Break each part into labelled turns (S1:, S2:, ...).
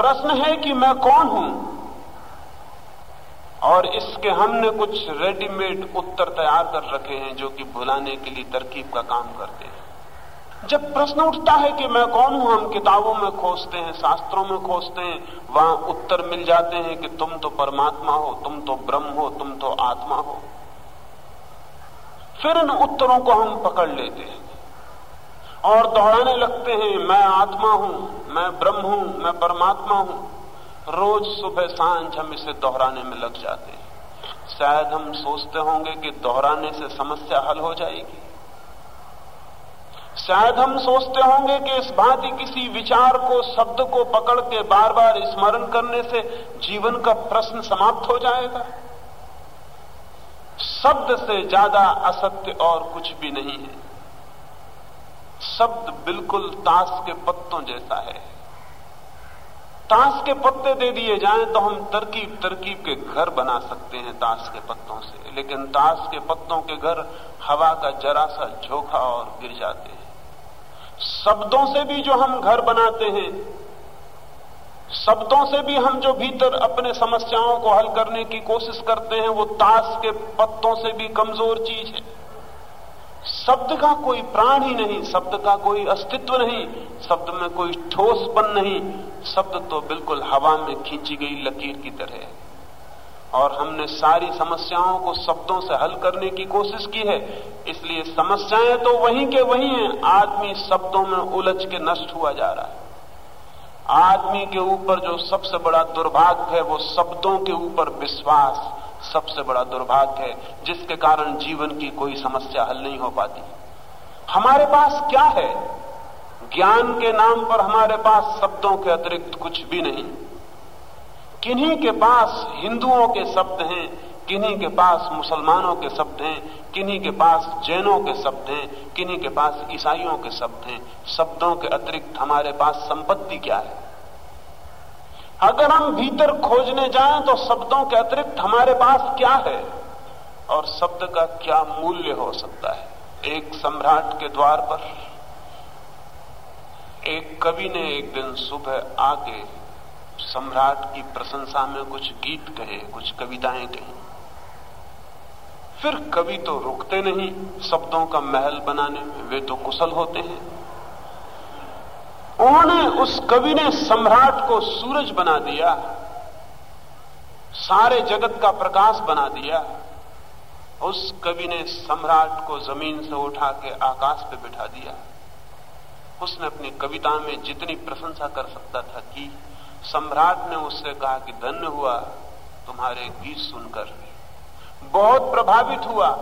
S1: प्रश्न है कि मैं कौन हूँ? और इसके हमने कुछ रेडीमेड उत्तर तैयार कर रखे हैं जो कि भुलाने के लिए तरकीब का काम करते हैं। जब प्रश्न उठता है कि मैं कौन हूँ, हम किताबों में खोजते हैं, शास्त्रों में खोजते हैं, वहाँ उत्तर मिल जाते हैं कि तुम तो परमात्मा हो, तुम तो ब्रह्म हो, तुम तो आत्मा हो। फिर इन उत्तरों को हम पकड़ लेते हैं। और दोहराने लगते हैं, मैं आत्मा हूँ, मैं ब्रह्म हूँ, मैं परमात्मा हूँ। रोज सुबह साँझ हम इसे दोहराने में लग जाते हैं। शायद हम सोचते होंगे कि दोहराने से समस्या हल हो जाएगी। शायद हम सोचते होंगे कि इस भांति किसी विचार को, शब्द को पकड़ के बार बार स्मरण करने से जीवन का प्रश्न समाप्त हो जाएगा। शब्द से ज़्यादा असत्य और कुछ भी नहीं है। शब्द बिल्कुल ताश के पत्तों जैसा है। ताश के पत्ते दे दिए जाएँ तो हम तरकीब तरकीब के घर बना सकते हैं ताश के पत्तों से। लेकिन ताश के पत्तों के घर हवा का जरा सा झोंका और गिर जाते हैं। शब्दों से भी जो हम घर बनाते हैं, शब्दों से भी हम जो भीतर अपने समस्याओं को हल करने की कोशिश करते हैं, वो ताश के पत्तों से भी कमज़ोर चीज़ है। शब्द का कोई प्राण ही नहीं, शब्द का कोई अस्तित्व नहीं, शब्द में कोई ठोसपन नहीं। शब्द तो बिल्कुल हवा में खींची गई लकीर की तरह है। और हमने सारी समस्याओं को शब्दों से हल करने की कोशिश की है। इसलिए समस्याएँ तो वहीं के वहीं हैं। आदमी शब्दों में उलझ के नष्ट हुआ जा रहा है। आदमी के ऊपर जो सबसे बड़ा दुर्भाग्य है, वो शब्दों के ऊपर विश्वास। सबसे बड़ा दुर्भाग्य है, जिसके कारण जीवन की कोई समस्या हल नहीं हो पाती। हमारे पास क्या है? ज्ञान के नाम पर हमारे पास शब्दों के अतिरिक्त कुछ भी नहीं। किन्हीं के पास हिंदुओं के शब्द हैं, किन्हीं के पास मुसलमानों के शब्द हैं, किन्हीं के पास जैनों के शब्द हैं, किन्हीं के पास ईसाइयों के शब्द हैं। शब्दों के अतिरिक्त हमारे पास संपत्ति क्या है? अगर हम भीतर खोजने जाएँ तो शब्दों के अतिरिक्त हमारे पास क्या है? और शब्द का क्या मूल्य हो सकता है? एक सम्राट के द्वार पर। एक कवि ने एक दिन सुबह आके सम्राट की प्रशंसा में कुछ गीत कहे, कुछ कविताएँ कही। फिर कवि तो रुकते नहीं शब्दों का महल बनाने में, वे तो कुशल होते हैं। उन्होंने उस कवि ने सम्राट को सूरज बना दिया, सारे जगत का प्रकाश बना दिया। उस कवि ने सम्राट को ज़मीन से उठा के आकाश पे बिठा दिया। उसने अपनी कविता में जितनी प्रशंसा कर सकता था कि, सम्राट ने उससे कहा कि धन्य हुआ तुम्हारे गीत सुनकर। बहुत प्रभावित हुआ।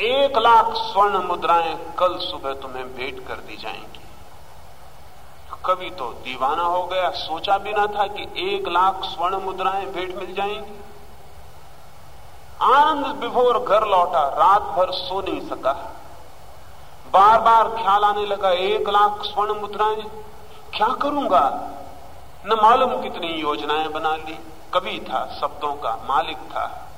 S1: एक लाख स्वर्ण मुद्राएँ कल सुबह तुम्हें भेंट कर दी जाएँगी। कवि तो दीवाना हो गया। सोचा भी ना था कि एक लाख स्वर्ण मुद्राएँ भेंट मिल जाएँगी। आनंद विभोर घर लौटा, रात भर सो नहीं सका। बार बार ख्याल आने लगा, एक लाख स्वर्ण मुद्राएँ। क्या करूँगा? न मालूम कितनी योजनाएँ बना ली। कवि था, शब्दों का मालिक था।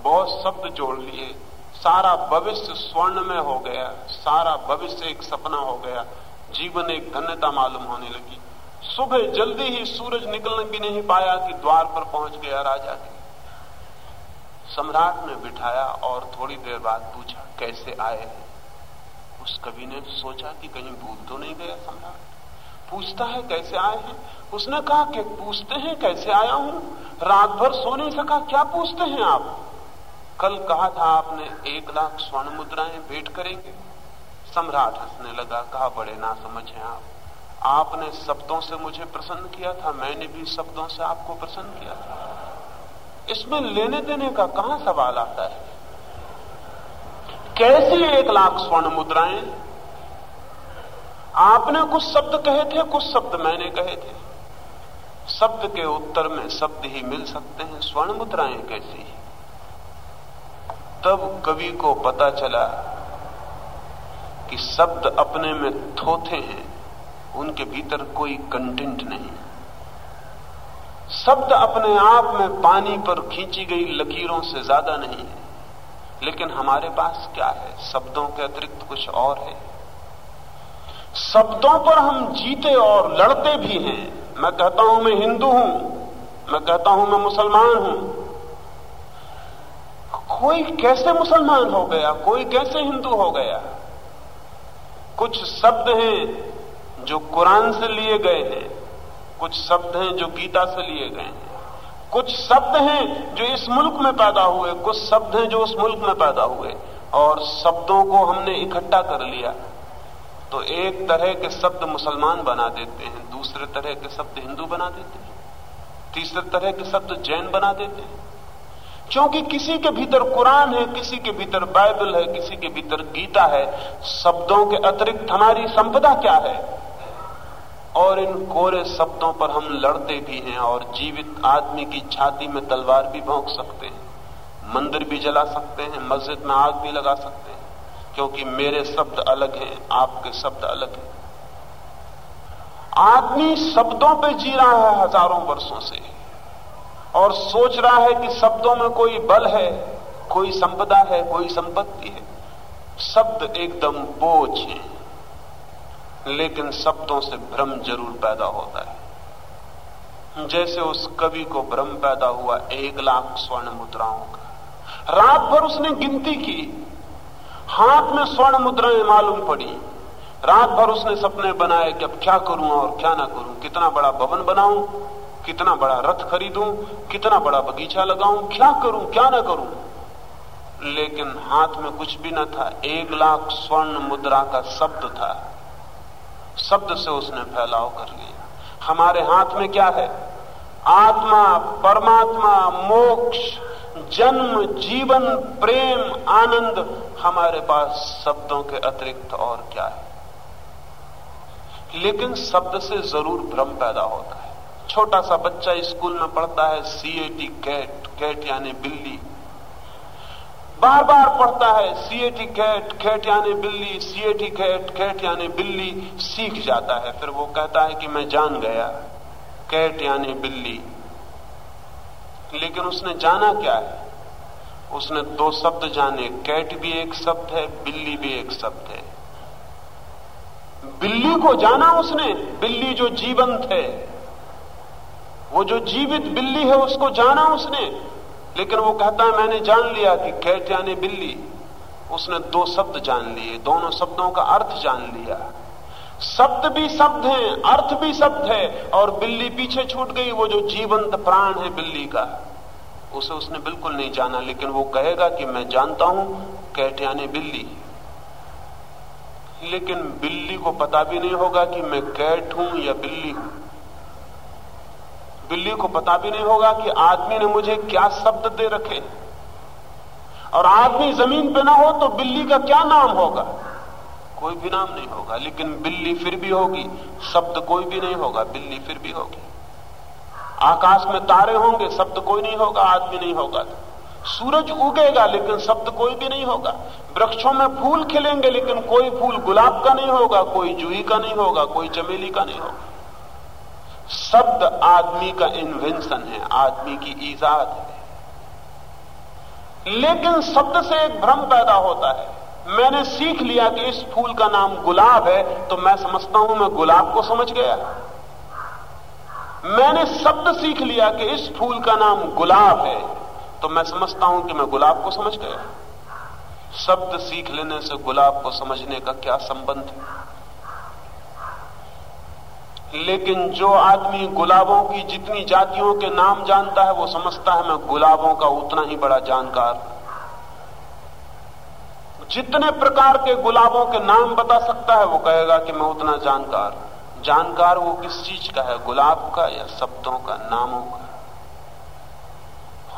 S1: बहुत शब्द जोड़ लिए। सारा भविष्य स्वर्ण में हो गया, सारा भविष्य एक सपना हो गया। जीवन एक धन्यता मालूम होने लगी। सुबह जल्दी ही सूरज निकलने भी नहीं पाया कि द्वार पर पहुँच गया राजा के सम्राट ने बिठाया और थोड़ी देर बाद पूछा, कैसे आए हैं? उस कवि ने सोचा कि कहीं भूल तो नहीं गया सम्राट। पूछता है, कैसे आए हैं? उसने कहा कि, पूछते हैं, कैसे आया हूँ? रात भर सो नहीं सका क्या पूछते हैं आप? कल कहा था, आपने एक लाख स्वर्ण मुद्राएँ भेंट करेंगे। सम्राट हंसने लगा, कहा, बड़े ना समझे आप। आपने शब्दों से मुझे प्रसन्न किया था, मैंने भी शब्दों से आपको प्रसन्न किया था। इसमें लेने देने का कहाँ सवाल आता है? कैसी एक लाख स्वर्ण मुद्राएँ? आपने कुछ शब्द कहे थे, कुछ शब्द मैंने कहे थे। शब्द के उत्तर में शब्द ही मिल सकते हैं, स्वर्ण मुद्राएँ कैसी तब कवि को पता चला कि शब्द अपने में थोथे हैं, उनके भीतर कोई कंटेंट नहीं। शब्द अपने आप में पानी पर खींची गई लकीरों से ज़्यादा नहीं है। लेकिन हमारे पास क्या है? शब्दों के अतिरिक्त कुछ और है। शब्दों पर हम जीते और लड़ते भी हैं। मैं कहता हूँ मैं हिंदू हूँ, मैं कहता हूँ मैं मुसलमान हूँ। कोई कैसे मुसलमान हो गया? कोई कैसे हिंदू हो गया? कुछ शब्द हैं जो कुरान से लिए गए हैं, कुछ शब्द हैं जो गीता से लिए गए हैं। कुछ शब्द हैं जो इस मुल्क में पैदा हुए, कुछ शब्द हैं जो उस मुल्क में पैदा हुए, और शब्दों को हमने इकट्ठा कर लिया। तो एक तरह के शब्द मुसलमान बना देते हैं, दूसरे तरह के शब्द हिंदू बना देते हैं, तीसरे तरह के शब्द जैन बना देते हैं। क्योंकि किसी के भीतर कुरान है, किसी के भीतर बाइबल है, किसी के भीतर गीता है, शब्दों के अतिरिक्त हमारी संपदा क्या है? और इन कोरे शब्दों पर हम लड़ते भी हैं और जीवित आदमी की छाती में तलवार भी भोंक सकते हैं, मंदिर भी जला सकते हैं, मस्जिद में आग भी लगा सकते हैं, क्योंकि मेरे शब्द अलग हैं, आपके शब्द अलग हैं। आदमी शब्दों पे जी रहा है हज़ारों वर्षों से। और सोच रहा है कि शब्दों में कोई बल है, कोई संपदा है, कोई संपत्ति है। शब्द एकदम बोझ है। लेकिन शब्दों से भ्रम ज़रूर पैदा होता है। जैसे उस कवि को भ्रम पैदा हुआ एक लाख स्वर्ण मुद्राओं का। रात भर उसने गिनती की। हाथ में स्वर्ण मुद्राएँ मालूम पड़ी। रात भर उसने सपने बनाए कि अब क्या करूँ और क्या ना करूँ, कितना बड़ा भवन बनाऊँ। कितना बड़ा रथ खरीदूं, कितना बड़ा बगीचा लगाऊँ, क्या करूँ, क्या ना करूँ। लेकिन हाथ में कुछ भी न था, एक लाख स्वर्ण मुद्रा का शब्द था। शब्द से उसने फैलाव कर लिया। हमारे हाथ में क्या है? आत्मा, परमात्मा, मोक्ष, जन्म, जीवन, प्रेम, आनंद। हमारे पास शब्दों के अतिरिक्त और क्या है? लेकिन शब्द से ज़रूर भ्रम पैदा होता है। छोटा सा बच्चा स्कूल में पढ़ता है सीएटी कैट कैट यानी बिल्ली बार बार पढ़ता है सीएटी कैट कैट यानी बिल्ली सीएटी कैट कैट यानी बिल्ली सीख जाता है फिर वो कहता है कि मैं जान गया कैट यानी बिल्ली लेकिन उसने जाना क्या है उसने दो शब्द जाने कैट भी एक शब्द है बिल्ली भी एक शब्द है बिल्ली को जाना उसने बिल्ली जो जीवंत है वो जो जीवित बिल्ली है, उसको जाना उसने। लेकिन वो कहता है, मैंने जान लिया कि कैट यानी बिल्ली। उसने दो शब्द जान लिए। दोनों शब्दों का अर्थ जान लिया। शब्द भी शब्द हैं, अर्थ भी शब्द है, और बिल्ली पीछे छूट गई। वो जो जीवंत प्राण है बिल्ली का, उसे उसने बिल्कुल नहीं जाना। लेकिन वो कहेगा कि मैं जानता हूँ कैट यानी बिल्ली लेकिन बिल्ली को पता भी नहीं होगा कि मैं कैट हूँ या बिल्ली हूँ। बिल्ली को पता भी नहीं होगा कि आदमी ने मुझे क्या शब्द दे रखे। और आदमी ज़मीन पे ना हो तो बिल्ली का क्या नाम होगा? कोई भी नाम नहीं होगा, लेकिन बिल्ली फिर भी होगी, शब्द कोई भी नहीं होगा, बिल्ली फिर भी होगी। आकाश में तारे होंगे, शब्द कोई नहीं होगा, आदमी नहीं होगा। सूरज उगेगा, लेकिन शब्द कोई भी नहीं होगा। वृक्षों में फूल खिलेंगे, लेकिन कोई फूल गुलाब का नहीं होगा, कोई जूही का नहीं होगा, कोई चमेली का नहीं होगा। शब्द आदमी का इन्वेंशन है, आदमी की ईजाद है। लेकिन शब्द से एक भ्रम पैदा होता है। मैंने सीख लिया कि इस फूल का नाम गुलाब है तो मैं समझता हूँ मैं गुलाब को समझ गया। मैंने शब्द सीख लिया कि इस फूल का नाम गुलाब है तो मैं समझता हूँ कि मैं गुलाब को समझ गया। शब्द सीख लेने से गुलाब को समझने का क्या संबंध है? लेकिन जो आदमी गुलाबों की जितनी जातियों के नाम जानता है, वो समझता है, मैं गुलाबों का उतना ही बड़ा जानकार जितने प्रकार के गुलाबों के नाम बता सकता है, वो कहेगा कि मैं उतना जानकार जानकार वो किस चीज़ का है, गुलाब का या शब्दों का, नामों का?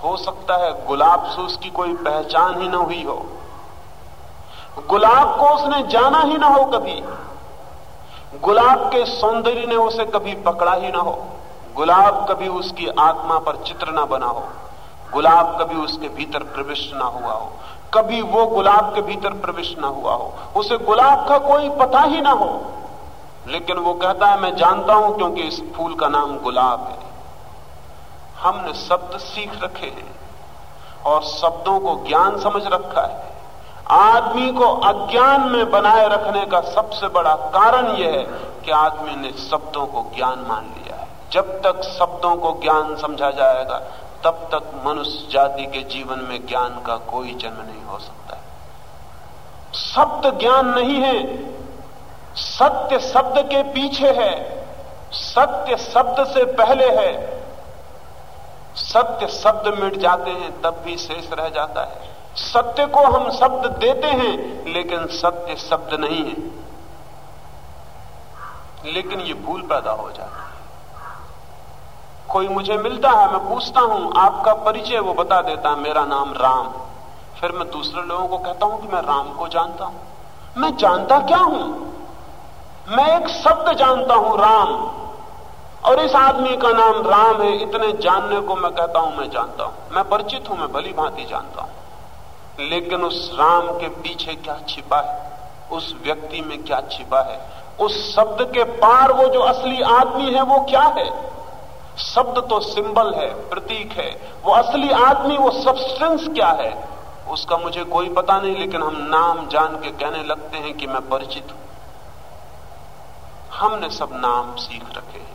S1: हो सकता है गुलाब से उसकी कोई पहचान ही ना हुई हो। गुलाब को उसने जाना ही ना हो कभी। गुलाब के सौंदर्य ने उसे कभी पकड़ा ही ना हो। गुलाब कभी उसकी आत्मा पर चित्र ना बना हो। गुलाब कभी उसके भीतर प्रविष्ट ना हुआ हो। कभी वो गुलाब के भीतर प्रविष्ट ना हुआ हो। उसे गुलाब का कोई पता ही ना हो। लेकिन वो कहता है, मैं जानता हूँ क्योंकि इस फूल का नाम गुलाब है। हमने शब्द सीख रखे हैं और शब्दों को ज्ञान समझ रखा है। आदमी को अज्ञान में बनाए रखने का सबसे बड़ा कारण यह है कि आदमी ने शब्दों को ज्ञान मान लिया है। जब तक शब्दों को ज्ञान समझा जाएगा, तब तक मनुष्य जाति के जीवन में ज्ञान का कोई जन्म नहीं हो सकता शब्द ज्ञान नहीं है, सत्य शब्द के पीछे है, सत्य शब्द से पहले है। सत्य शब्द मिट जाते हैं, तब भी शेष रह जाता है। सत्य को हम शब्द देते हैं, लेकिन सत्य शब्द नहीं है। लेकिन ये भूल पैदा हो जाती है। कोई मुझे मिलता है, मैं पूछता हूँ, आपका परिचय वो बता देता है, मेरा नाम राम। फिर मैं दूसरे लोगों को कहता हूँ कि मैं राम को जानता हूँ। मैं जानता क्या हूँ? मैं एक शब्द जानता हूँ, राम। और इस आदमी का नाम राम है, इतने जानने को मैं कहता हूँ, मैं जानता हूँ। मैं परिचित हूँ, मैं भली भांति जानता हूँ। लेकिन उस राम के पीछे क्या छिपा है? उस व्यक्ति में क्या छिपा है? उस शब्द के पार वो जो असली आदमी है, वो क्या है? शब्द तो सिंबल है, प्रतीक है। वो असली आदमी, वो सब्सटेंस क्या है? उसका मुझे कोई पता नहीं, लेकिन हम नाम जान के कहने लगते हैं कि मैं परिचित हूँ। हमने सब नाम सीख रखे हैं।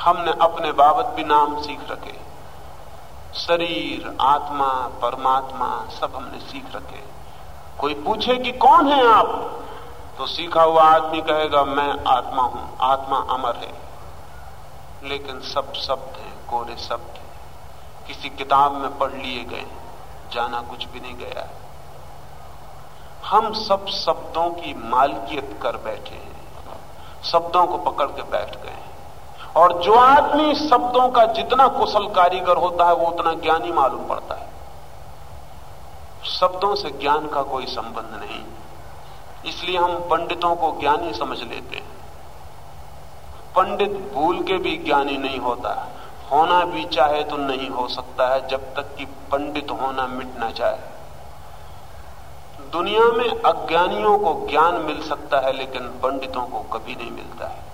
S1: हमने अपने बाबत भी नाम सीख रखे शरीर, आत्मा, परमात्मा, सब हमने सीख रखे। कोई पूछे कि कौन है आप? तो सीखा हुआ आदमी कहेगा, मैं आत्मा हूँ, आत्मा अमर है। लेकिन सब शब्द हैं, कोरे शब्द हैं। किसी किताब में पढ़ लिए गए जाना कुछ भी नहीं गया हम सब शब्दों की मालकियत कर बैठे हैं, शब्दों को पकड़ के बैठ गए और जो आदमी शब्दों का जितना कुशल कारीगर होता है, वो उतना ज्ञानी मालूम पड़ता है। शब्दों से ज्ञान का कोई संबंध नहीं। इसलिए हम पंडितों को ज्ञानी समझ लेते हैं। पंडित भूल के भी ज्ञानी नहीं होता। होना भी चाहे तो नहीं हो सकता है, जब तक कि पंडित होना मिट ना जाए। दुनिया में अज्ञानियों को ज्ञान मिल सकता है, लेकिन पंडितों को कभी नहीं मिलता है।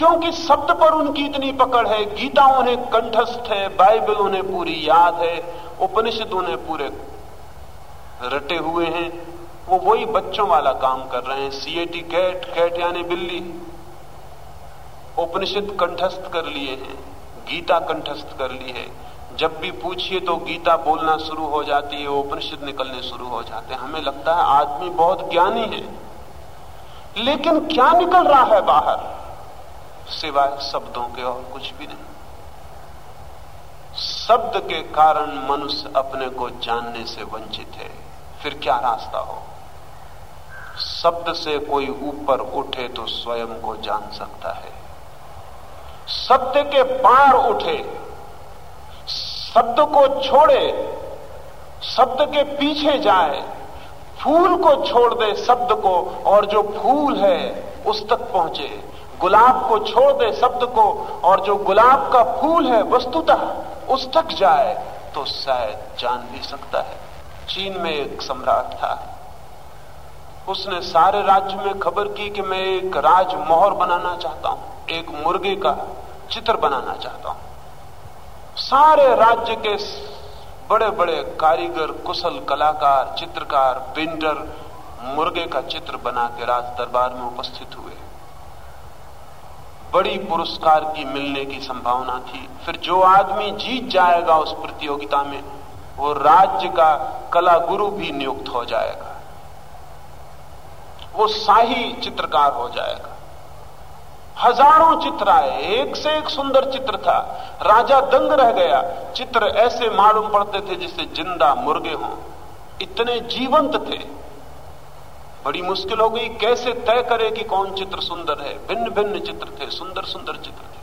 S1: क्योंकि शब्द पर उनकी इतनी पकड़ है गीता उन्हें कंठस्थ है, बाइबल उन्हें पूरी याद है, उपनिषद उन्हें पूरे रटे हुए हैं। वो वही बच्चों वाला काम कर रहे हैं। सीएटी कैट कैट यानी बिल्ली। उपनिषद कंठस्थ कर लिए हैं, गीता कंठस्थ कर ली है। जब भी पूछिए तो गीता बोलना शुरू हो जाती है, उपनिषद निकलने शुरू हो जाते हैं। हमें लगता है आदमी बहुत ज्ञानी है, लेकिन क्या निकल रहा है बाहर? सिवाय शब्दों के और कुछ भी नहीं। शब्द के कारण मनुष्य अपने को जानने से वंचित है। फिर क्या रास्ता हो? शब्द से कोई ऊपर उठे तो स्वयं को जान सकता है। शब्द के पार उठे, शब्द को छोड़े, शब्द के पीछे जाए, फूल को छोड़ दे शब्द को, और जो फूल है, उस तक पहुँचे। गुलाब को छोड़ दे शब्द को, और जो गुलाब का फूल है वस्तुतः उस तक जाए तो शायद जान भी सकता है। चीन में एक सम्राट था। उसने सारे राज्य में खबर की कि मैं एक राजमोहर बनाना चाहता हूँ, एक मुर्गे का चित्र बनाना चाहता हूँ। सारे राज्य के बड़े बड़े कारीगर, कुशल कलाकार, चित्रकार, पेंटर, मुर्गे का चित्र बना के राज दरबार में उपस्थित हुए। बड़ी पुरस्कार की मिलने की संभावना थी। फिर जो आदमी जीत जाएगा उस प्रतियोगिता में, वो राज्य का कला गुरु भी नियुक्त हो जाएगा। वो शाही चित्रकार हो जाएगा। हज़ारों चित्र आए, एक से एक सुंदर चित्र था। राजा दंग रह गया। चित्र ऐसे मालूम पड़ते थे जिससे ज़िंदा मुर्गे हों। इतने जीवंत थे। बड़ी मुश्किल हो गई कैसे तय करे कि कौन चित्र सुंदर है? भिन्न भिन्न चित्र थे सुंदर सुंदर चित्र थे।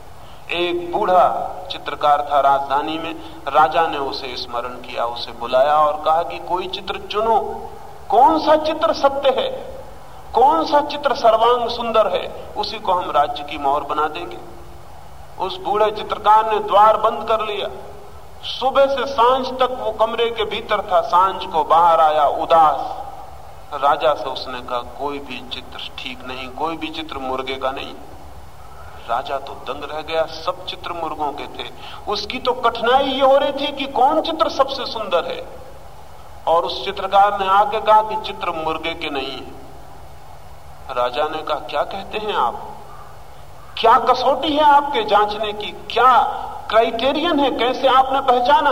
S1: एक बूढ़ा चित्रकार था राजधानी में, राजा ने उसे स्मरण किया, उसे बुलाया और कहा कि कोई चित्र चुनो। कौन सा चित्र सत्य है? कौन सा चित्र सर्वांग सुंदर है? उसी को हम राज्य की मोहर बना देंगे। उस बूढ़े चित्रकार ने द्वार बंद कर लिया। सुबह से साँझ तक वो कमरे के भीतर था। साँझ को बाहर आया उदास। राजा से उसने कहा, कोई भी चित्र ठीक नहीं, कोई भी चित्र मुर्गे का नहीं। राजा तो दंग रह गया, सब चित्र मुर्गों के थे। उसकी तो कठिनाई ये हो रही थी कि कौन चित्र सबसे सुंदर है? और उस चित्रकार ने आके कहा कि चित्र मुर्गे के नहीं है। राजा ने कहा, क्या कहते हैं आप? क्या कसौटी है आपके जांचने की? क्या क्राइटेरियन है? कैसे आपने पहचाना?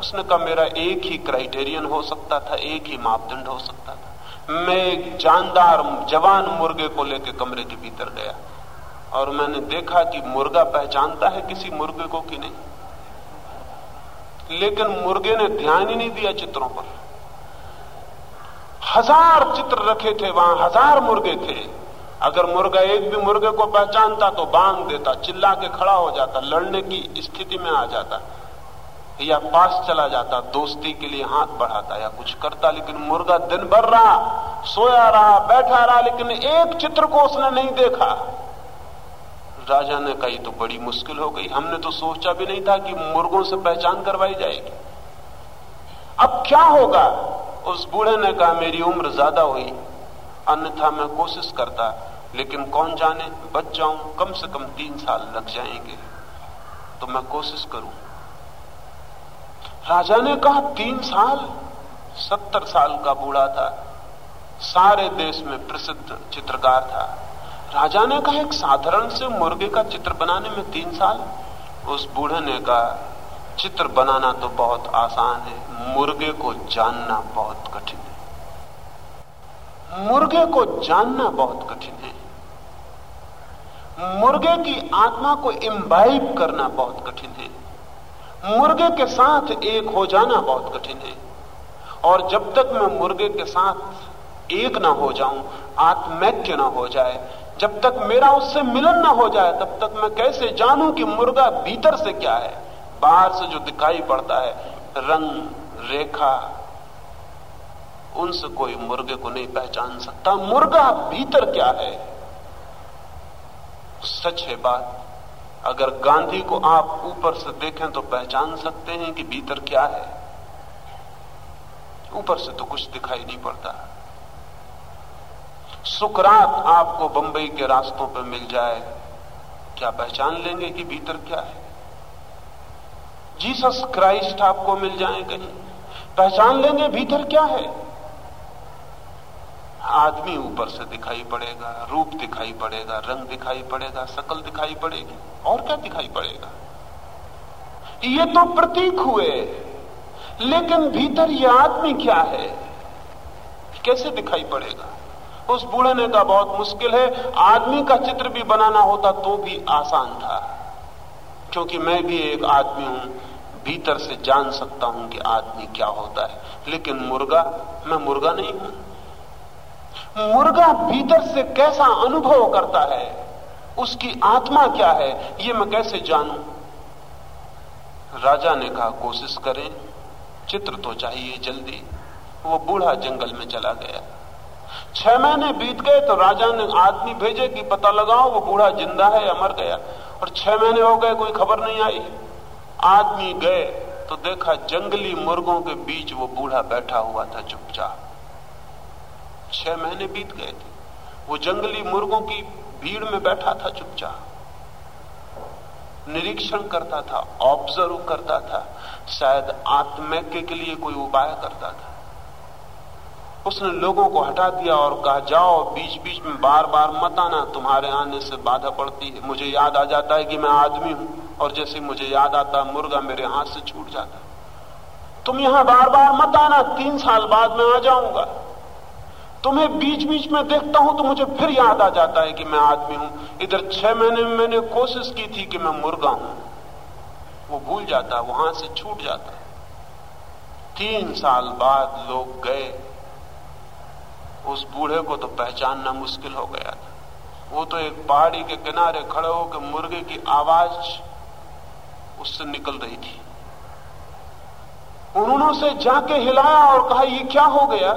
S1: उसने कहा, मेरा एक ही क्राइटेरियन हो सकता था, एक ही मापदंड हो सकता मैं एक जानदार जवान मुर्गे को लेकर कमरे के भीतर गया और मैंने देखा कि मुर्गा पहचानता है किसी मुर्गे को कि नहीं। लेकिन मुर्गे ने ध्यान ही नहीं दिया चित्रों पर। हज़ार चित्र रखे थे, वहाँ हज़ार मुर्गे थे। अगर मुर्गा एक भी मुर्गे को पहचानता तो बाँध देता, चिल्ला के खड़ा हो जाता, लड़ने की स्थिति में आ जाता। या पास चला जाता, दोस्ती के लिए हाथ बढ़ाता या कुछ करता, लेकिन मुर्गा दिन भर रहा, सोया रहा, बैठा रहा, लेकिन एक चित्र को उसने नहीं देखा। राजा ने कही तो बड़ी मुश्किल हो गई। हमने तो सोचा भी नहीं था कि मुर्गों से पहचान करवाई जाएगी। अब क्या होगा? उस बूढ़े ने कहा, मेरी उम्र ज़्यादा हुई। अन्यथा मैं कोशिश करता, लेकिन कौन जाने? बच जाऊँ, कम से कम तीन साल लग जाएँगे। तो मैं कोशिश करूँ राजा ने कहा, तीन साल, सत्तर साल का बूढ़ा था। सारे देश में प्रसिद्ध चित्रकार था। राजा ने कहा, एक साधारण से मुर्गे का चित्र बनाने में तीन साल? उस बूढ़े ने कहा, चित्र बनाना तो बहुत आसान है, मुर्गे को जानना बहुत कठिन है। मुर्गे को जानना बहुत कठिन है। मुर्गे की आत्मा को इम्बाइब करना बहुत कठिन है। मुर्गे के साथ एक हो जाना बहुत कठिन है। और जब तक मैं मुर्गे के साथ एक ना हो जाऊँ, आत्मैक्य ना हो जाए, जब तक मेरा उससे मिलन ना हो जाए, तब तक मैं कैसे जानूं कि मुर्गा भीतर से क्या है? बाहर से जो दिखाई पड़ता है, रंग, रेखा, उनसे कोई मुर्गे को नहीं पहचान सकता। मुर्गा भीतर क्या है? सच है बात। अगर गांधी को आप ऊपर से देखें तो पहचान सकते हैं कि भीतर क्या है। ऊपर से तो कुछ दिखाई नहीं पड़ता। सुकरात आपको बंबई के रास्तों पर मिल जाए। क्या पहचान लेंगे कि भीतर क्या है? जीसस क्राइस्ट आपको मिल जाए कहीं। पहचान लेंगे भीतर क्या है? आदमी ऊपर से दिखाई पड़ेगा, रूप दिखाई पड़ेगा, रंग दिखाई पड़ेगा, शकल दिखाई पड़ेगी, और क्या दिखाई पड़ेगा? ये तो प्रतीक हुए, लेकिन भीतर ये आदमी क्या है? कैसे दिखाई पड़ेगा? उस बूढ़े ने कहा, बहुत मुश्किल है, आदमी का चित्र भी बनाना होता तो भी आसान था, क्योंकि मैं भी एक आदमी हूँ, भीतर से जान सकता हूँ कि आदमी क्या होता है, लेकिन मुर्गा, मैं मुर्गा नहीं हूँ। मुर्गा भीतर से कैसा अनुभव करता है? उसकी आत्मा क्या है? ये मैं कैसे जानूं? राजा ने कहा, कोशिश करें, चित्र तो चाहिए जल्दी। वो बूढ़ा जंगल में चला गया। छह महीने बीत गए तो राजा ने आदमी भेजे कि पता लगाओ वो बूढ़ा ज़िंदा है या मर गया। और छह महीने हो गए, कोई खबर नहीं आई। आदमी गए तो देखा जंगली मुर्गों के बीच वो बूढ़ा बैठा हुआ था चुपचाप। छह महीने बीत गए थे। वो जंगली मुर्गों की भीड़ में बैठा था, चुपचाप। निरीक्षण करता था ऑब्ज़र्व करता था, शायद आत्मैक्य के लिए कोई उपाय करता था। उसने लोगों को हटा दिया और कहा, जाओ बीच बीच में बार बार मत आना, तुम्हारे आने से बाधा पड़ती है। मुझे याद आ जाता है कि मैं आदमी हूँ, और जैसे मुझे याद आता मुर्गा मेरे हाथ से छूट जाता तुम यहाँ बार बार मत आना, तीन साल बाद मैं आ जाऊँगा। तुम्हें बीच बीच में देखता हूँ तो मुझे फिर याद आ जाता है कि मैं आदमी हूँ। इधर छह महीने में मैंने कोशिश की थी कि मैं मुर्गा हूँ। वो भूल जाता है वहाँ से छूट जाता। तीन साल बाद लोग गए। उस बूढ़े को तो पहचानना मुश्किल हो गया था। वो तो एक पहाड़ी के किनारे खड़े होकर मुर्गे की आवाज़ उससे निकल रही थी। उन्होंने उसे जाके हिलाया और कहा, ये क्या हो गया?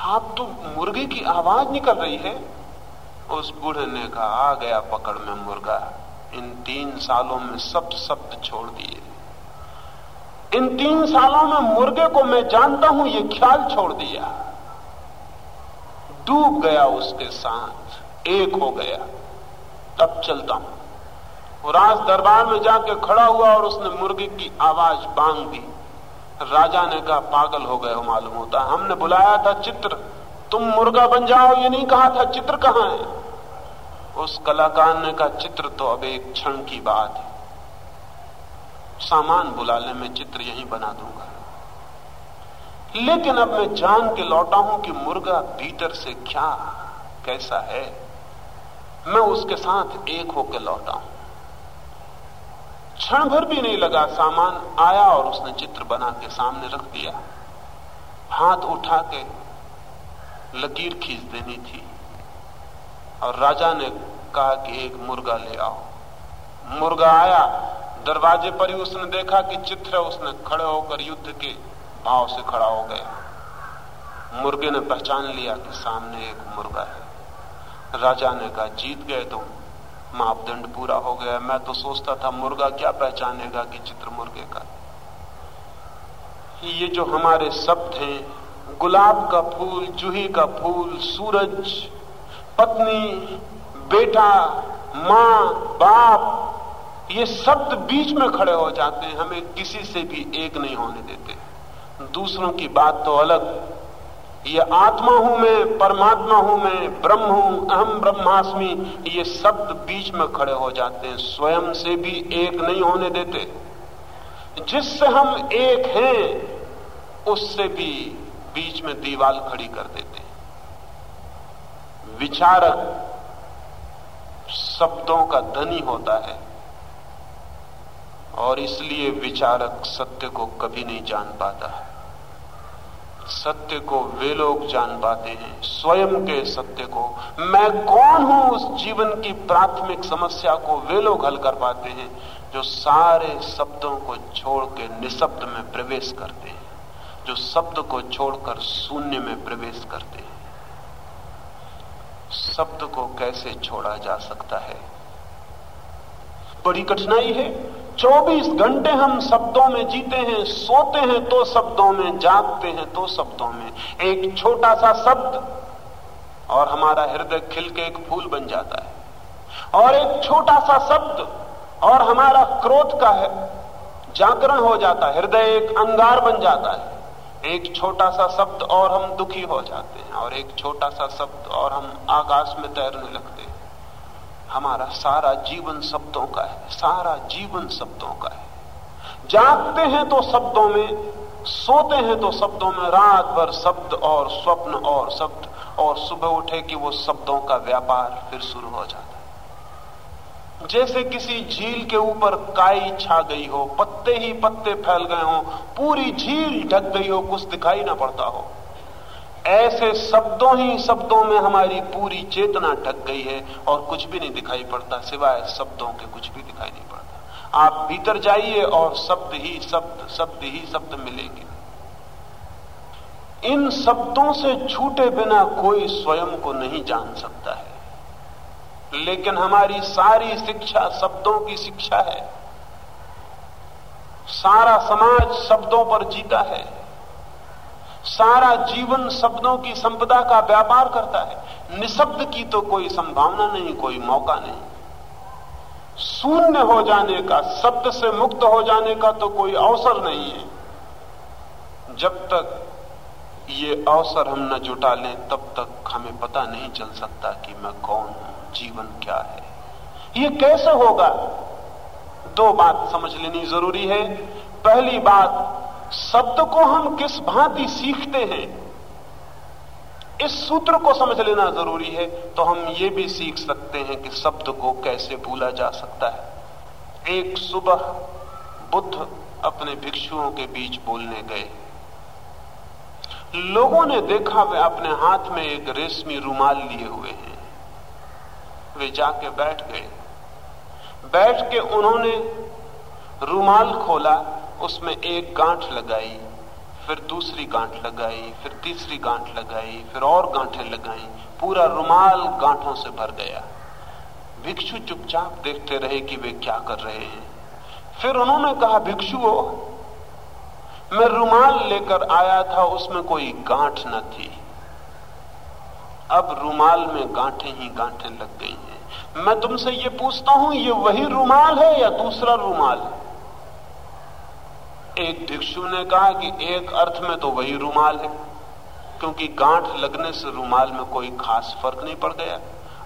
S1: आप तो मुर्गे की आवाज़ निकल रही है। उस बूढ़े ने कहा, आ गया पकड़ में मुर्गा। इन तीन सालों में सब शब्द छोड़ दिए। इन तीन सालों में मुर्गे को मैं जानता हूँ, ये ख्याल छोड़ दिया। डूब गया उसके साथ, एक हो गया। तब चलता हूँ। राज दरबार में जाके खड़ा हुआ और उसने मुर्गे की आवाज़ बाँध दी। राजा ने कहा, पागल हो गए हो, मालूम होता हमने बुलाया था चित्र। तुम मुर्गा बन जाओ, ये नहीं कहा था चित्र कहाँ है। उस कलाकार ने कहा, चित्र तो अब एक क्षण की बात है। सामान बुला ले मैं चित्र यही बना दूँगा। लेकिन अब मैं जान के लौटा हूँ कि मुर्गा भीतर से क्या, कैसा है। मैं उसके साथ एक होकर लौटा हूँ। क्षण भर भी नहीं लगा, सामान आया और उसने चित्र बना के सामने रख दिया। हाथ उठा के लकीर खींच देनी थी और राजा ने कहा कि एक मुर्गा ले आओ। मुर्गा आया, दरवाजे पर ही उसने देखा कि चित्र उसने खड़े होकर युद्ध के भाव से खड़ा हो गया। मुर्गे ने पहचान लिया कि सामने एक मुर्गा है। राजा ने कहा, जीत गए तुम। मापदंड पूरा हो गया मैं तो सोचता था, मुर्गा क्या पहचानेगा कि चित्र मुर्गे का? ये जो हमारे शब्द हैं, गुलाब का फूल, जूही का फूल, सूरज, पत्नी, बेटा, माँ, बाप, ये शब्द बीच में खड़े हो जाते हैं। हमें किसी से भी एक नहीं होने देते। दूसरों की बात तो अलग ये आत्मा हूँ मैं, परमात्मा हूँ मैं, ब्रह्म हूँ, अहम ब्रह्मास्मि, ये शब्द बीच में खड़े हो जाते हैं, स्वयं से भी एक नहीं होने देते। जिससे हम एक हैं, उससे भी बीच में दीवाल खड़ी कर देते विचारक शब्दों का धनी होता है, और इसलिए विचारक सत्य को कभी नहीं जान पाता। है सत्य को वे लोग जान पाते हैं। स्वयं के सत्य को। मैं कौन हूँ उस जीवन की प्राथमिक समस्या को वे लोग हल कर पाते हैं, जो सारे शब्दों को छोड़ के निशब्द में प्रवेश करते हैं, जो शब्द को छोड़कर शून्य में प्रवेश करते हैं। शब्द को कैसे छोड़ा जा सकता है? बड़ी कठिनाई है। 24 घंटे हम शब्दों में जीते हैं, सोते हैं तो शब्दों में, जागते हैं तो शब्दों में। एक छोटा सा शब्द और हमारा हृदय खिल के एक फूल बन जाता है। और एक छोटा सा शब्द और हमारा क्रोध का है, जागरण हो जाता है, हृदय एक अंगार बन जाता है। एक छोटा सा शब्द और हम दुखी हो जाते हैं, और एक छोटा सा शब्द और हम आकाश में तैरने लगते हैं। हमारा सारा जीवन शब्दों का है, सारा जीवन शब्दों का है। जागते हैं तो शब्दों में, सोते हैं तो शब्दों में रात भर शब्द और स्वप्न और शब्द, और सुबह उठे कि वो शब्दों का व्यापार फिर शुरू हो जाता है। जैसे किसी झील के ऊपर काई छा गई हो, पत्ते ही पत्ते फैल गए हो, पूरी झील ढक गई हो, कुछ दिखाई ना पड़ता हो। ऐसे शब्दों ही शब्दों में हमारी पूरी चेतना ढक गई है और कुछ भी नहीं दिखाई पड़ता, सिवाय शब्दों के कुछ भी दिखाई नहीं पड़ता। आप भीतर जाइए और शब्द ही शब्द शब्द ही शब्द मिलेंगे। इन शब्दों से छूटे बिना कोई स्वयं को नहीं जान सकता है। लेकिन हमारी सारी शिक्षा शब्दों की शिक्षा है। सारा समाज शब्दों पर जीता है। सारा जीवन शब्दों की संपदा का व्यापार करता है। निशब्द की तो कोई संभावना नहीं, कोई मौका नहीं। शून्य हो जाने का शब्द से मुक्त हो जाने का तो कोई अवसर नहीं है। जब तक ये अवसर हम न जुटा लें, तब तक हमें पता नहीं चल सकता कि मैं कौन हूँ, जीवन क्या है। ये कैसे होगा? दो बात समझ लेनी ज़रूरी है। पहली बात शब्द को हम किस भांति सीखते हैं, इस सूत्र को समझ लेना ज़रूरी है तो हम ये भी सीख सकते हैं कि शब्द को कैसे भूला जा सकता है। एक सुबह बुद्ध अपने भिक्षुओं के बीच बोलने गए। लोगों ने देखा वे अपने हाथ में एक रेशमी रुमाल लिए हुए हैं। वे जाके बैठ गए। बैठ के उन्होंने रुमाल खोला उसमें एक गांठ लगाई, फिर दूसरी गांठ लगाई, फिर तीसरी गांठ लगाई, फिर और गांठें लगाई, पूरा रुमाल गांठों से भर गया। भिक्षु चुपचाप देखते रहे कि वे क्या कर रहे हैं। फिर उन्होंने कहा भिक्षुओं मैं रुमाल लेकर आया था, उसमें कोई गांठ न थी। अब रुमाल में गांठें ही गांठें लग गई हैं। मैं तुमसे ये पूछता हूँ, ये वही रुमाल है या दूसरा रुमाल है? एक भिक्षु ने कहा कि एक अर्थ में तो वही रूमाल है, क्योंकि गांठ लगने से रूमाल में कोई खास फ़र्क नहीं पड़ गया,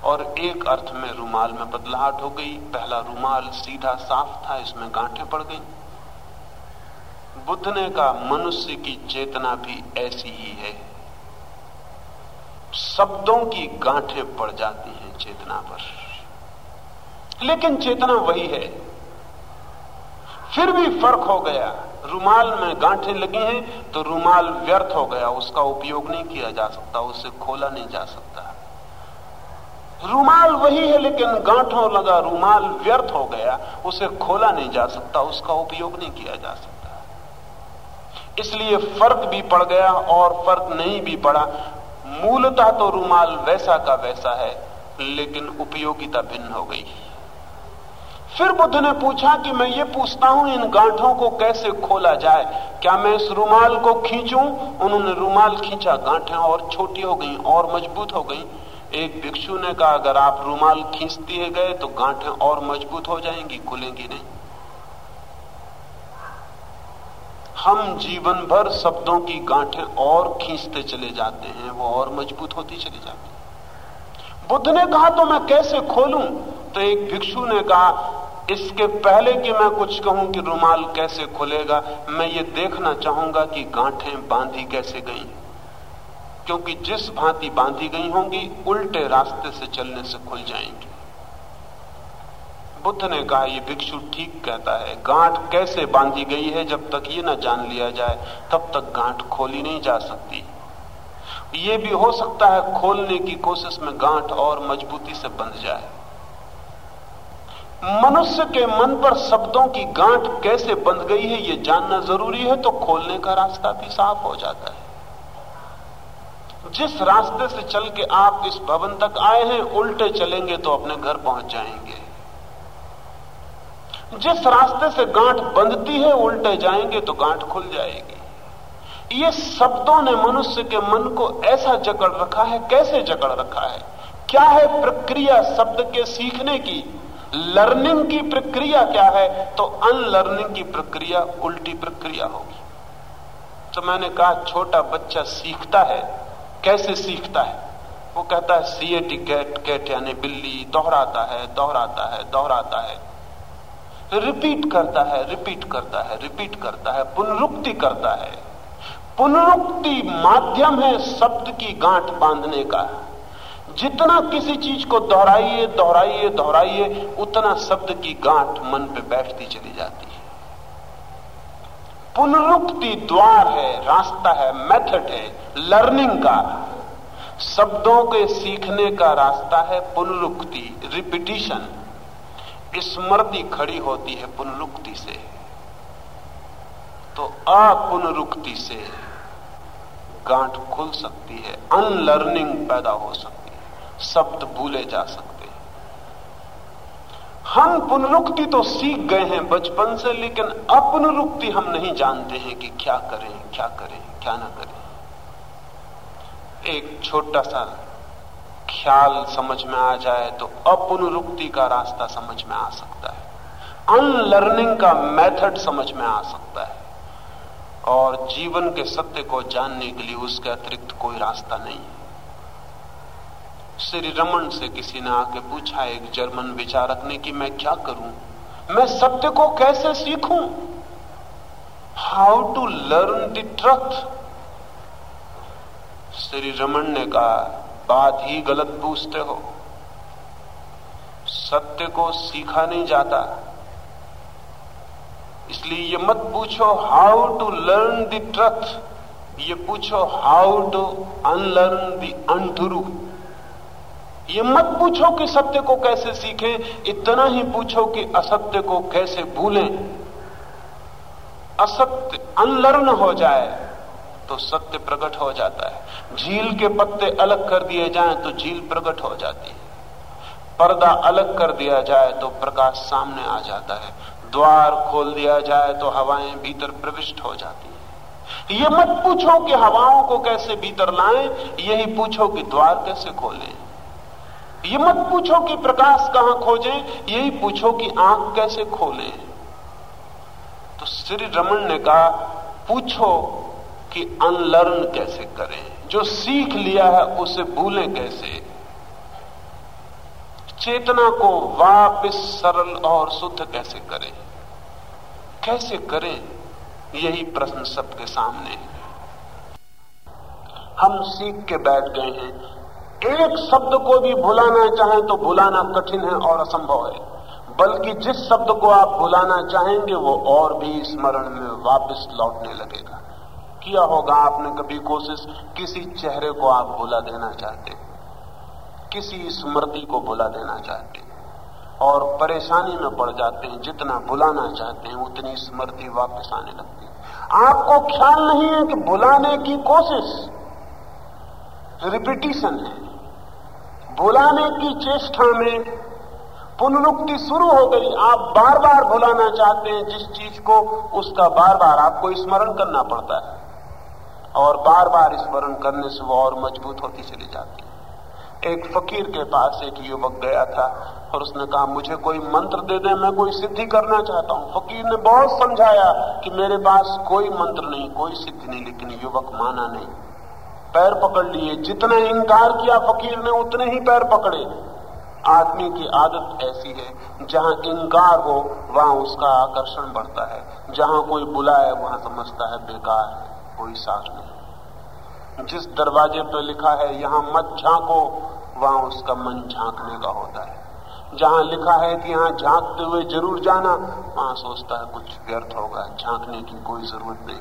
S1: और एक अर्थ में रूमाल में बदलाहट हो गई। पहला रूमाल सीधा साफ़ था, इसमें गांठें पड़ गई। बुद्ध ने कहा, मनुष्य की चेतना भी ऐसी ही है। शब्दों की गांठें पड़ जाती हैं चेतना पर। लेकिन चेतना वही है। फिर भी फ़र्क हो गया। रुमाल में गांठें लगी हैं तो रुमाल व्यर्थ हो गया। उसका उपयोग नहीं किया जा सकता, उसे खोला नहीं जा सकता। रुमाल वही है, लेकिन गांठों लगा रुमाल व्यर्थ हो गया, उसे खोला नहीं जा सकता, उसका उपयोग नहीं किया जा सकता। इसलिए फ़र्क भी पड़ गया और फ़र्क नहीं भी पड़ा। मूलतः तो रुमाल वैसा का वैसा है, लेकिन उपयोगिता भिन्न हो गई। फिर बुद्ध ने पूछा कि मैं ये पूछता हूँ, इन गांठों को कैसे खोला जाए? क्या मैं इस रुमाल को खींचूं? उन्होंने रुमाल खींचा, गांठें और छोटी हो गई, और मज़बूत हो गई। एक भिक्षु ने कहा, अगर आप रुमाल खींचते गए तो गांठें और मज़बूत हो जाएँगी, खुलेंगी नहीं। हम जीवन भर शब्दों की गांठें और खींचते चले जाते हैं, वो और मज़बूत होती चली जाती बुद्ध ने कहा तो मैं कैसे खोलूं? तो एक भिक्षु ने कहा, इसके पहले कि मैं कुछ कहूँ कि रुमाल कैसे खुलेगा, मैं ये देखना चाहूँगा कि गांठें बांधी कैसे गई। क्योंकि जिस भांति बांधी गई होंगी, उल्टे रास्ते से चलने से खुल जाएँगी। बुद्ध ने कहा यह भिक्षु ठीक कहता है, गांठ कैसे बांधी गई है जब तक ये ना जान लिया जाए, तब तक गांठ खोली नहीं जा सकती। ये भी हो सकता है खोलने की कोशिश में गांठ और मजबूती से बंध जाए। मनुष्य के मन पर शब्दों की गांठ कैसे बंध गई है यह जानना ज़रूरी है तो खोलने का रास्ता भी साफ़ हो जाता है। जिस रास्ते से चल के आप इस भवन तक आए हैं, उल्टे चलेंगे तो अपने घर पहुँच जाएँगे। जिस रास्ते से गांठ बंधती है, उल्टे जाएँगे तो गांठ खुल जाएगी। ये शब्दों ने मनुष्य के मन को ऐसा जकड़ रखा है, कैसे जकड़ रखा है? क्या है प्रक्रिया शब्द के सीखने की? लर्निंग की प्रक्रिया क्या है? तो अनलर्निंग की प्रक्रिया, उल्टी प्रक्रिया होगी। तो मैंने कहा, छोटा बच्चा सीखता है, कैसे सीखता है? वो कहता है C A T cat cat यानी बिल्ली दोहराता है दोहराता है दोहराता है। रिपीट करता है रिपीट करता है रिपीट करता है, पुनरुक्ति करता है। पुनरुक्ति माध्यम है शब्द की गांठ बांधने का। जितना किसी चीज़ को दोहराइए दोहराइए दोहराइए, उतना शब्द की गांठ मन पे बैठती चली जाती है। पुनरुक्ति द्वार है, रास्ता है, मेथड है, लर्निंग का। शब्दों के सीखने का रास्ता है पुनरुक्ति, रिपीटिशन। स्मृति खड़ी होती है पुनरुक्ति से। तो अपुनरुक्ति से गांठ खुल सकती है अनलर्निंग पैदा हो सकती है, शब्द भूले जा सकते हैं। हम पुनरुक्ति तो सीख गए हैं बचपन से, लेकिन अपुनरुक्ति हम नहीं जानते हैं कि क्या करें क्या करें, क्या ना करें। एक छोटा सा ख्याल समझ में आ जाए तो अपुनरुक्ति का रास्ता समझ में आ सकता है। अनलर्निंग का मेथड समझ में आ सकता है। और जीवन के सत्य को जानने के लिए उसके अतिरिक्त कोई रास्ता नहीं है। श्री रमन से किसी ने आके पूछा, एक जर्मन विचारक ने कि मैं क्या करूँ? मैं सत्य को कैसे सीखूं? How to learn the truth Shri Raman ने कहा, बात ही गलत पूछते हो। सत्य को सीखा नहीं जाता। इसलिए ये मत पूछो how to learn the truth ये पूछो हाउ टू अनलर्न द ये मत पूछो कि सत्य को कैसे सीखें, इतना ही पूछो कि असत्य को कैसे भूलें। असत्य अनलर्न हो जाए तो सत्य प्रकट हो जाता है। झील के पत्ते अलग कर दिए जाएँ तो झील प्रकट हो जाती है। पर्दा अलग कर दिया जाए तो प्रकाश सामने आ जाता है। द्वार खोल दिया जाए तो हवाएँ भीतर प्रविष्ट हो जाती है। ये मत पूछो कि हवाओं को कैसे भीतर लाएँ, यही पूछो कि द्वार कैसे खोलें। ये मत पूछो कि प्रकाश कहाँ खोजें, यही पूछो कि आँख कैसे खोलें। तो श्री रमन ने कहा, पूछो कि अनलर्न कैसे करें, जो सीख लिया है उसे भूलें कैसे? चेतना को वापिस सरल और शुद्ध कैसे करें? कैसे करें? यही प्रश्न सबके सामने है। हम सीख के बैठ गए हैं। एक शब्द को भी भुलाना चाहें तो भुलाना कठिन है और असंभव है। बल्कि जिस शब्द को आप भुलाना चाहेंगे, वो और भी स्मरण में वापस लौटने लगेगा। किया होगा आपने कभी कोशिश? किसी चेहरे को आप भुला देना चाहते किसी स्मृति को भुला देना चाहते हैं। और परेशानी में पड़ जाते हैं, जितना भुलाना चाहते हैं, उतनी स्मृति वापस आने लगती है। आपको ख्याल नहीं है कि भुलाने की कोशिश रिपीटिशन है। भुलाने की चेष्टा में पुनरुक्ति शुरू हो गई। आप बार बार भुलाना चाहते हैं, जिस चीज़ को, उसका बार बार आपको स्मरण करना पड़ता है। और बार बार स्मरण करने से वो और मज़बूत होती चली जाती है। एक फकीर के पास एक युवक गया था और उसने कहा, मुझे कोई मंत्र दे दे, मैं कोई सिद्धि करना चाहता हूँ। फकीर ने बहुत समझाया कि मेरे पास कोई मंत्र नहीं, कोई सिद्धि नहीं, लेकिन युवक माना नहीं। पैर पकड़ लिए। जितना इंकार किया फकीर ने, उतने ही पैर पकड़े। आदमी की आदत ऐसी है, जहाँ इंकार हो, वहाँ उसका आकर्षण बढ़ता है। जहाँ कोई बुलाए, वहाँ समझता है, बेकार है, कोई साथ नहीं। जिस दरवाजे पर लिखा है, यहाँ मत झांको, वहाँ उसका मन झांकने का होता है। जहाँ लिखा है कि यहाँ झांकते हुए ज़रूर जाना, वहाँ सोचता है कुछ व्यर्थ होगा, झांकने की कोई ज़रूरत नहीं।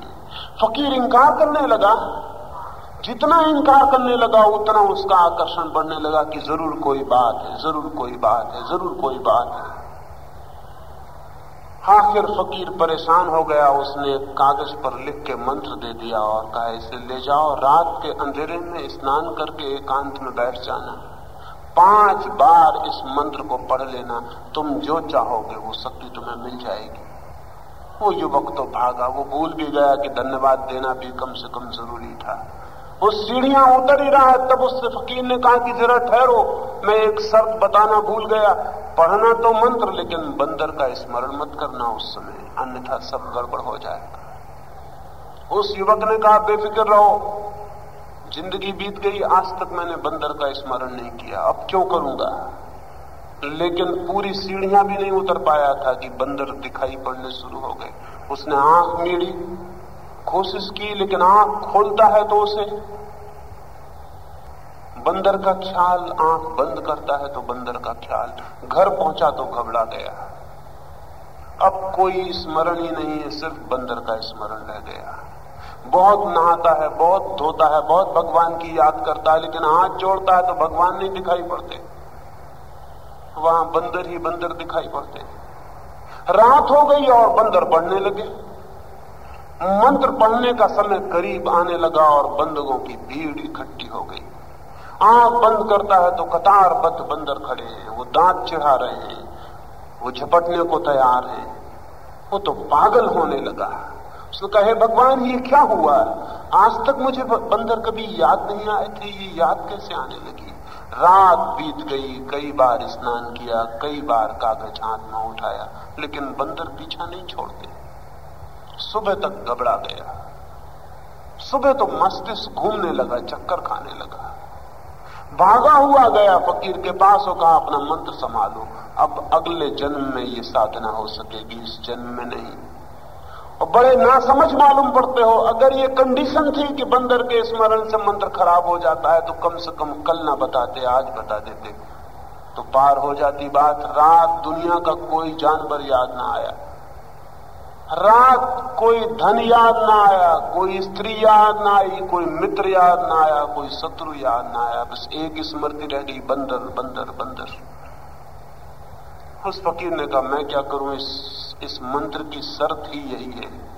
S1: फकीर इंकार करने लगा। जितना इनकार करने लगा, उतना उसका आकर्षण बढ़ने लगा कि ज़रूर कोई बात है, ज़रूर कोई बात है, ज़रूर कोई बात है। आखिर फकीर परेशान हो गया, उसने कागज़ पर लिख के मंत्र दे दिया और कहा, इसे ले जाओ। रात के अंधेरे में स्नान करके एकांत में बैठ जाना। पाँच बार इस मंत्र को पढ़ लेना। तुम जो चाहोगे, वो शक्ति तुम्हें मिल जाएगी। वो युवक तो भागा। वो भूल भी गया कि धन्यवाद देना भी कम से कम ज़रूरी था। वो सीढ़ियाँ उतर ही रहा है, तब उससे फकीर ने कहा कि जरा ठहरो, मैं एक शर्त बताना भूल गया। पढ़ना तो मंत्र, लेकिन बंदर का स्मरण मत करना उस समय, अन्यथा सब गड़बड़ हो जाएगा। उस युवक ने कहा, बेफिक्र रहो। ज़िंदगी बीत गई, आज तक मैंने बंदर का स्मरण नहीं किया, अब क्यों करूँगा? लेकिन पूरी सीढ़ियाँ भी नहीं उतर पाया था कि बंदर दिखाई पड़ने शुरू हो गए। उसने आँख मीड़ी कोशिश की, लेकिन आँख खोलता है तो उसे। बंदर का ख्याल आँख बंद करता है तो बंदर का ख्याल। घर पहुँचा तो घबरा गया। अब कोई स्मरण ही नहीं है, सिर्फ़ बंदर का स्मरण रह गया। बहुत नहाता है, बहुत धोता है, बहुत भगवान की याद करता है, लेकिन हाथ जोड़ता है तो भगवान नहीं दिखाई पड़ते। वहाँ बंदर ही बंदर दिखाई पड़ते। रात हो गई और बंदर बढ़ने लगे। मंत्र पढ़ने का समय करीब आने लगा और बंदरों की भीड़ इकट्ठी हो गई। आँख बंद करता है तो कतारबद्ध बंदर खड़े हैं। वो दांत चिढ़ा रहे हैं। वो झपटने को तैयार हैं। वो तो पागल होने लगा। उसने कहे भगवान, ये क्या हुआ? आज तक मुझे बंदर कभी याद नहीं आए थे। ये याद कैसे आने लगी? रात बीत गई। कई बार स्नान किया, कई बार कागज़ हाथ में उठाया, लेकिन बंदर पीछा नहीं छोड़ते। सुबह तक घबरा गया। सुबह तो मस्तिष्क घूमने लगा, चक्कर खाने लगा। भागा हुआ गया फकीर के पास और कहा, अपना मंत्र संभालो। अब अगले जन्म में ये साधना हो सकेगी, इस जन्म में नहीं। और बड़े ना समझ मालूम पड़ते हो, अगर ये कंडीशन थी कि बंदर के स्मरण से मंत्र खराब हो जाता है तो कम से कम कल ना बताते, आज बता देते। तो पार हो जाती बात, रात दुनिया का कोई जानवर याद ना आया रात कोई धन याद ना आया, कोई स्त्री याद ना आई, कोई मित्र याद ना आया, कोई शत्रु याद ना आया, बस एक स्मृति रह गई, बंदर बंदर बंदर। उस फकीर ने कहा, मैं क्या करूँ? इस इस मंत्र की शर्त ही यही है।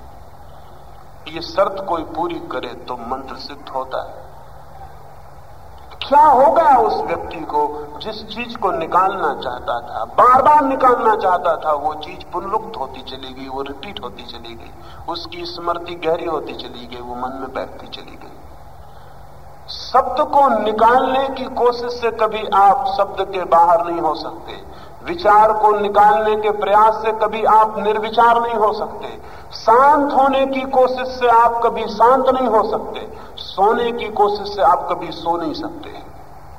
S1: ये शर्त कोई पूरी करे तो मंत्र सिद्ध होता है। क्या हो गया उस व्यक्ति को? जिस चीज़ को निकालना चाहता था बार बार निकालना चाहता था, वो चीज़ पुनलुप्त होती चली गई, वो रिपीट होती चली गई। उसकी स्मृति गहरी होती चली गई, वो मन में बैठती चली गई। शब्द को निकालने की कोशिश से कभी आप शब्द के बाहर नहीं हो सकते। विचार को निकालने के प्रयास से कभी आप निर्विचार नहीं हो सकते। शांत होने की कोशिश से आप कभी शांत नहीं हो सकते। सोने की कोशिश से आप कभी सो नहीं सकते।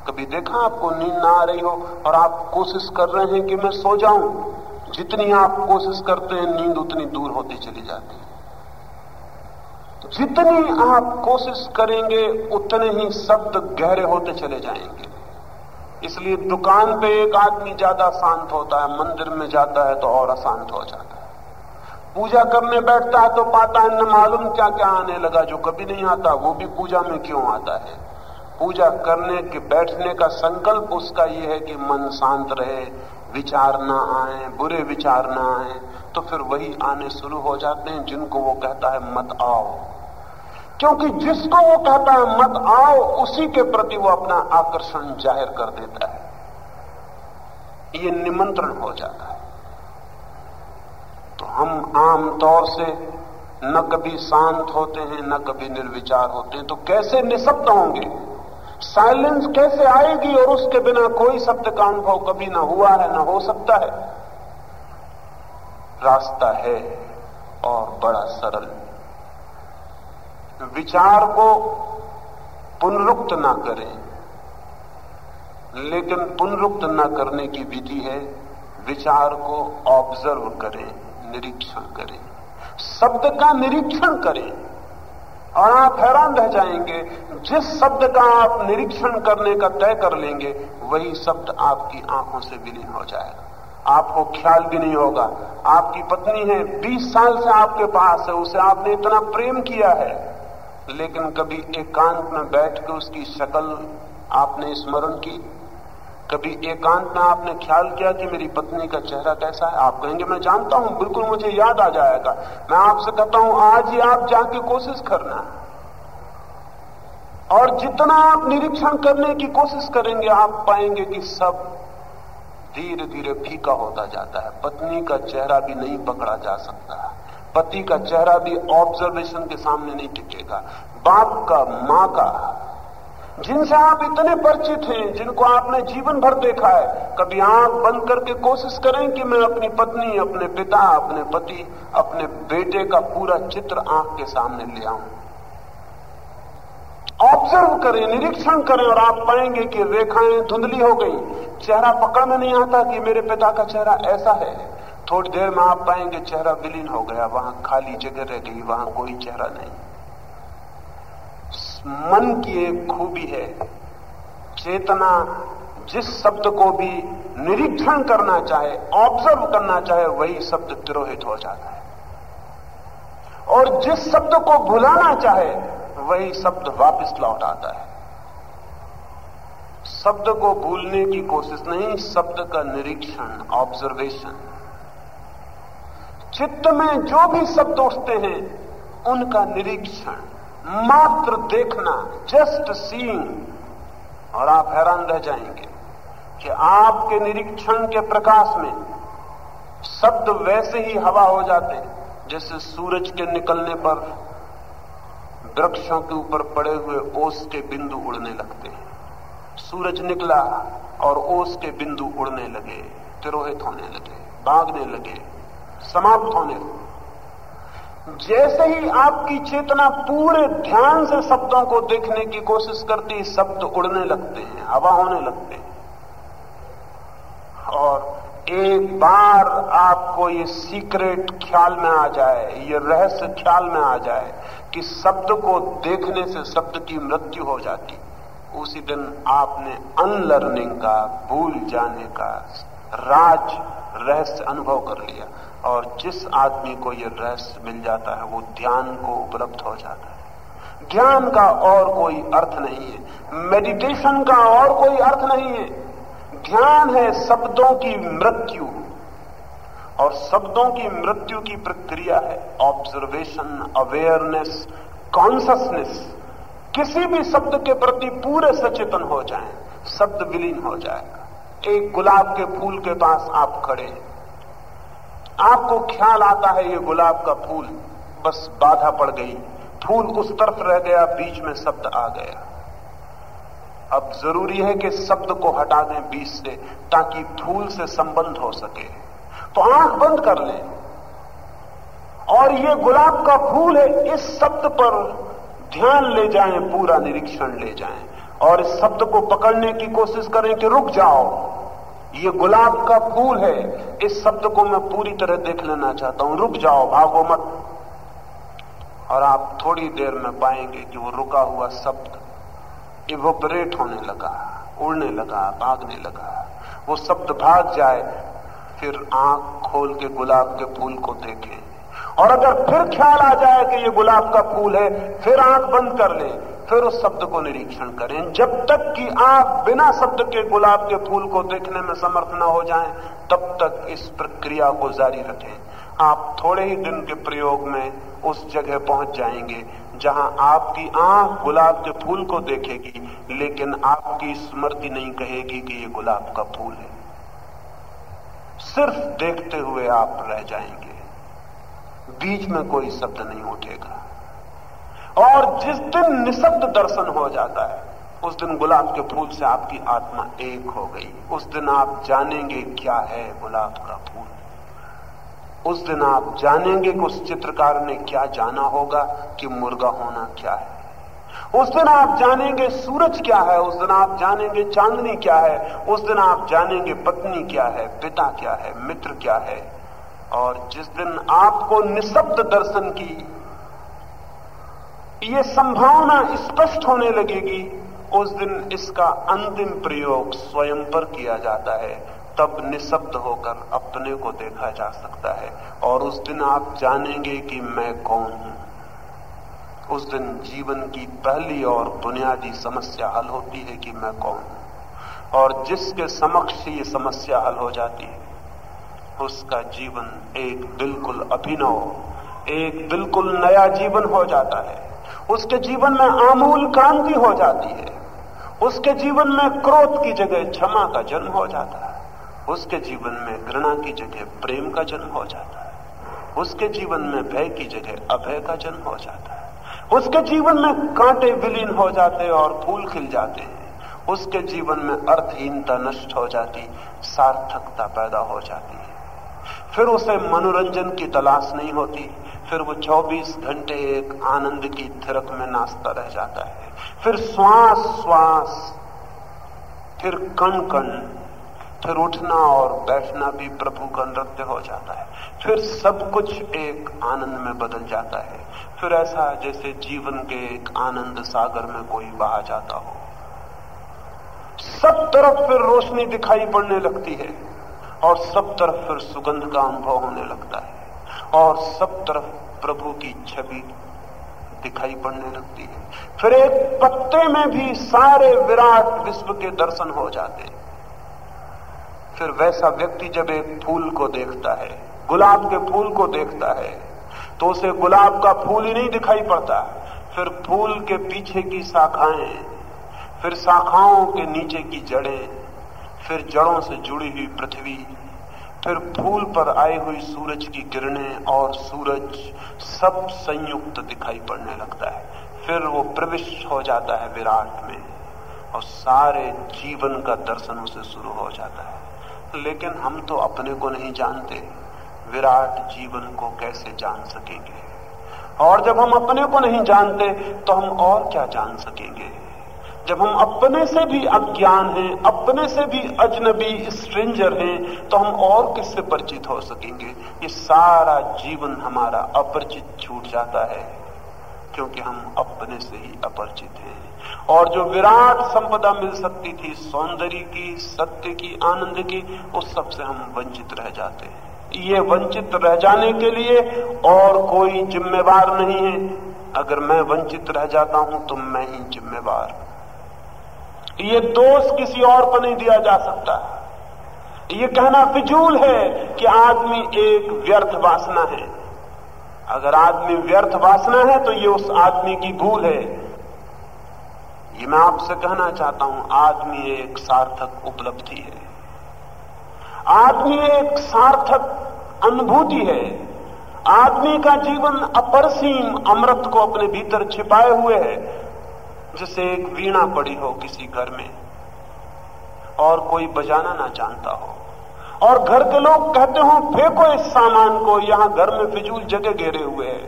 S1: कभी देखा आपको नींद ना आ रही हो और आप कोशिश कर रहे हैं कि मैं सो जाऊँ? जितनी आप कोशिश करते हैं, नींद उतनी दूर होती चली जाती है। जितनी आप कोशिश करेंगे, उतने ही शब्द गहरे होते चले जाएँगे। इसलिए दुकान पे एक आदमी ज़्यादा शांत होता है, मंदिर में जाता है तो और अशांत हो जाता है। पूजा करने बैठता है तो पाता है, न मालूम क्या क्या आने लगा, जो कभी नहीं आता, वो भी पूजा में क्यों आता है? पूजा करने के बैठने का संकल्प उसका ये है कि मन शांत रहे, विचार ना आए, बुरे विचार ना आए तो फिर वही आने शुरू हो जाते हैं, जिनको वो कहता है, मत आओ। क्योंकि जिसको वो कहता है मत आओ, उसी के प्रति वो अपना आकर्षण ज़ाहिर कर देता है। ये निमंत्रण हो जाता है। तो हम आम तौर से न कभी शांत होते हैं, न कभी निर्विचार होते हैं। तो कैसे निशब्द होंगे? साइलेंस कैसे आएगी और उसके बिना कोई शब्द का अनुभव कभी ना हुआ है, ना हो सकता है? रास्ता है और बड़ा सरल। विचार को पुनरुक्त ना करें। लेकिन पुनरुक्त न करने की विधि है, विचार को ऑब्ज़र्व करें, निरीक्षण करें। शब्द का निरीक्षण करें। और आप हैरान रह जाएँगे, जिस शब्द का आप निरीक्षण करने का तय कर लेंगे, वही शब्द आपकी आँखों से विलीन हो जाएगा। आपको ख्याल भी नहीं होगा। आपकी पत्नी है 20 साल से आपके पास है, उसे आपने इतना प्रेम किया है। लेकिन कभी एकांत में बैठ के उसकी शक्ल आपने स्मरण की? कभी एकांत में आपने ख्याल किया कि मेरी पत्नी का चेहरा कैसा है? आप कहेंगे, मैं जानता हूँ, बिल्कुल मुझे याद आ जाएगा। मैं आपसे कहता हूँ, आज ही आप जाके कोशिश करना और जितना आप निरीक्षण करने की कोशिश करेंगे, आप पाएँगे कि सब धीरे धीरे फीका होता जाता है। पत्नी का चेहरा भी नहीं पकड़ा जा सकता। पति का चेहरा भी ऑब्जर्वेशन के सामने नहीं टिकेगा। बाप का, माँ का। जिनसे आप इतने परिचित हैं, जिनको आपने जीवन भर देखा है, कभी आँख बंद करके कोशिश करें कि मैं अपनी पत्नी, अपने पिता, अपने पति, अपने बेटे का पूरा चित्र आँख के सामने ले आऊँ। ऑब्ज़र्व करें, निरीक्षण करें और आप पाएँगे कि रेखाएँ धुंधली हो गई। चेहरा पकड़ में नहीं आता कि मेरे पिता का चेहरा ऐसा है। थोड़ी देर में आप पाएँगे चेहरा विलीन हो गया, वहाँ खाली जगह रह गई, वहाँ कोई चेहरा नहीं। मन की एक खूबी है, चेतना जिस शब्द को भी निरीक्षण करना चाहे ऑब्ज़र्व करना चाहे, वही शब्द तिरोहित हो जाता है। और जिस शब्द को भुलाना चाहे, वही शब्द वापस लौट आता है। शब्द को भूलने की कोशिश नहीं, शब्द का निरीक्षण ऑब्जर्वेशन चित्त में जो भी शब्द उठते हैं, उनका निरीक्षण, मात्र देखना जस्ट सीइंग और आप हैरान रह जाएँगे कि आपके निरीक्षण के प्रकाश में शब्द वैसे ही हवा हो जाते हैं, जैसे सूरज के निकलने पर वृक्षों के ऊपर पड़े हुए ओस के बिंदु उड़ने लगते हैं। सूरज निकला और ओस के बिंदु उड़ने लगे, तिरोहित होने लगे, भागने लगे। समाप्त होने। लगे जैसे ही आपकी चेतना पूरे ध्यान से शब्दों को देखने की कोशिश करती, शब्द उड़ने लगते हैं, हवा होने लगते हैं। और एक बार आपको ये सीक्रेट ख्याल में आ जाए, ये रहस्य ख्याल में आ जाए कि शब्द को देखने से शब्द की मृत्यु हो जाती। उसी दिन आपने अनलर्निंग का, भूल जाने का राज रहस्य अनुभव कर लिया। और जिस आदमी को यह रहस्य मिल जाता है वो ध्यान को उपलब्ध हो जाता है। ध्यान का और कोई अर्थ नहीं है। मेडिटेशन का और कोई अर्थ नहीं है। ध्यान है शब्दों की मृत्यु। और शब्दों की मृत्यु की प्रक्रिया है ऑब्जर्वेशन अवेयरनेस कॉन्सियसनेस किसी भी शब्द के प्रति पूरे सचेतन हो जाएँ, शब्द विलीन हो जाएगा। एक गुलाब के फूल के पास आप खड़े हैं। आपको ख्याल आता है ये गुलाब का फूल बस बाधा पड़ गई। फूल उस तरफ़ रह गया, बीच में शब्द आ गया। अब ज़रूरी है कि शब्द को हटा दें बीच से, ताकि फूल से संबंध हो सके। तो आँख बंद कर लें। और ये गुलाब का फूल है, इस शब्द पर ध्यान ले जाएँ, पूरा निरीक्षण ले जाएँ। और इस शब्द को पकड़ने की कोशिश करें कि रुक जाओ। ये गुलाब का फूल है। इस शब्द को मैं पूरी तरह देख लेना चाहता हूँ। रुक जाओ, भागो मत। और आप थोड़ी देर में पाएँगे कि वो रुका हुआ शब्द इवोपरेट होने लगा, उड़ने लगा, भागने लगा। वो शब्द भाग जाए, फिर आँख खोल के गुलाब के फूल को देखें। और अगर फिर ख्याल आ जाए कि ये गुलाब का फूल है, फिर आँख बंद कर ले, फिर उस शब्द को निरीक्षण करें। जब तक कि आप बिना शब्द के गुलाब के फूल को देखने में समर्थ न हो जाएँ, तब तक इस प्रक्रिया को जारी रखें। आप थोड़े ही दिन के प्रयोग में उस जगह पहुँच जाएँगे, जहाँ आपकी आँख गुलाब के फूल को देखेगी, लेकिन आपकी स्मृति नहीं कहेगी कि ये गुलाब का फूल है। सिर्फ़ देखते हुए आप रह जाएँगे। बीच में कोई शब्द नहीं उठेगा। और जिस दिन निशब्द दर्शन हो जाता है, उस दिन गुलाब के फूल से आपकी आत्मा एक हो गई। उस दिन आप जानेंगे क्या है गुलाब का फूल। उस दिन आप जानेंगे कि उस चित्रकार ने क्या जाना होगा कि मुर्गा होना क्या है। उस दिन आप जानेंगे सूरज क्या है। उस दिन आप जानेंगे चांदनी क्या है। उस दिन आप जानेंगे पत्नी क्या है, पिता क्या है, मित्र क्या है। और जिस दिन आपको निशब्द दर्शन की यह संभावना स्पष्ट होने लगेगी, उस दिन इसका अंतिम प्रयोग स्वयं पर किया जाता है। तब निशब्द होकर अपने को देखा जा सकता है। और उस दिन आप जानेंगे कि मैं कौन हूँ। उस दिन जीवन की पहली और बुनियादी समस्या हल होती है कि मैं कौन हूँ। और जिसके समक्ष ये समस्या हल हो जाती है उसका जीवन एक बिल्कुल अभिनव, एक बिल्कुल नया जीवन हो जाता है। उसके जीवन में आमूल क्रांति हो जाती है। उसके जीवन में क्रोध की जगह क्षमा का जन्म हो जाता है। उसके जीवन में घृणा की जगह प्रेम का जन्म हो जाता है। उसके जीवन में भय की जगह अभय का जन्म हो जाता है। उसके जीवन में कांटे विलीन हो जाते और फूल खिल जाते हैं। उसके जीवन में अर्थहीनता नष्ट हो जाती, सार्थकता पैदा हो जाती फिर उसे मनोरंजन की तलाश नहीं होती। फिर वो 24 घंटे एक आनंद की थिरक में नाचता रह जाता है। फिर श्वास श्वास, फिर कण कण, फिर उठना और बैठना भी प्रभु का नृत्य हो जाता है। फिर सब कुछ एक आनंद में बदल जाता है। फिर ऐसा जैसे जीवन के एक आनंद सागर में कोई बहा जाता हो। सब तरफ़ फिर रोशनी दिखाई पड़ने लगती है। और सब तरफ़ फिर सुगंध का अनुभव होने लगता है और सब तरफ़ प्रभु की छवि दिखाई पड़ने लगती है। फिर एक पत्ते में भी सारे विराट विश्व के दर्शन हो जाते फिर वैसा व्यक्ति जब एक फूल को देखता है, गुलाब के फूल को देखता है तो उसे गुलाब का फूल ही नहीं दिखाई पड़ता। फिर फूल के पीछे की शाखाएँ, फिर शाखाओं के नीचे की जड़ें फिर जड़ों से जुड़ी हुई पृथ्वी, फिर फूल पर आई हुई सूरज की किरणें और सूरज सब संयुक्त दिखाई पड़ने लगता है। फिर वो प्रविष्ट हो जाता है विराट में और सारे जीवन का दर्शन उसे शुरू हो जाता है। लेकिन हम तो अपने को नहीं जानते विराट जीवन को कैसे जान सकेंगे। और जब हम अपने को नहीं जानते तो हम और क्या जान सकेंगे? जब हम अपने से भी अज्ञान हैं, अपने से भी अजनबी स्ट्रेंजर हैं तो हम और किससे परिचित हो सकेंगे? ये सारा जीवन हमारा अपरिचित छूट जाता है, क्योंकि हम अपने से ही अपरिचित हैं। और जो विराट संपदा मिल सकती थी, सौंदर्य की, सत्य की, आनंद की, उस सबसे हम वंचित रह जाते हैं। ये वंचित रह जाने के लिए और कोई जिम्मेवार नहीं है। अगर मैं वंचित रह जाता हूँ तो मैं ही जिम्मेवार हूँ। ये दोष किसी और पर नहीं दिया जा सकता। ये कहना फिजूल है कि आदमी एक व्यर्थ वासना है। अगर आदमी व्यर्थ वासना है तो ये उस आदमी की भूल है। ये मैं आपसे कहना चाहता हूँ, आदमी एक सार्थक उपलब्धि है। आदमी एक सार्थक अनुभूति है। आदमी का जीवन अपरसीम अमृत को अपने भीतर छिपाए हुए है। जैसे एक वीणा पड़ी हो किसी घर में, और कोई बजाना ना जानता हो। और घर के लोग कहते हो, फेंको इस सामान को, यहाँ घर में फिजूल जगह घेरे हुए है।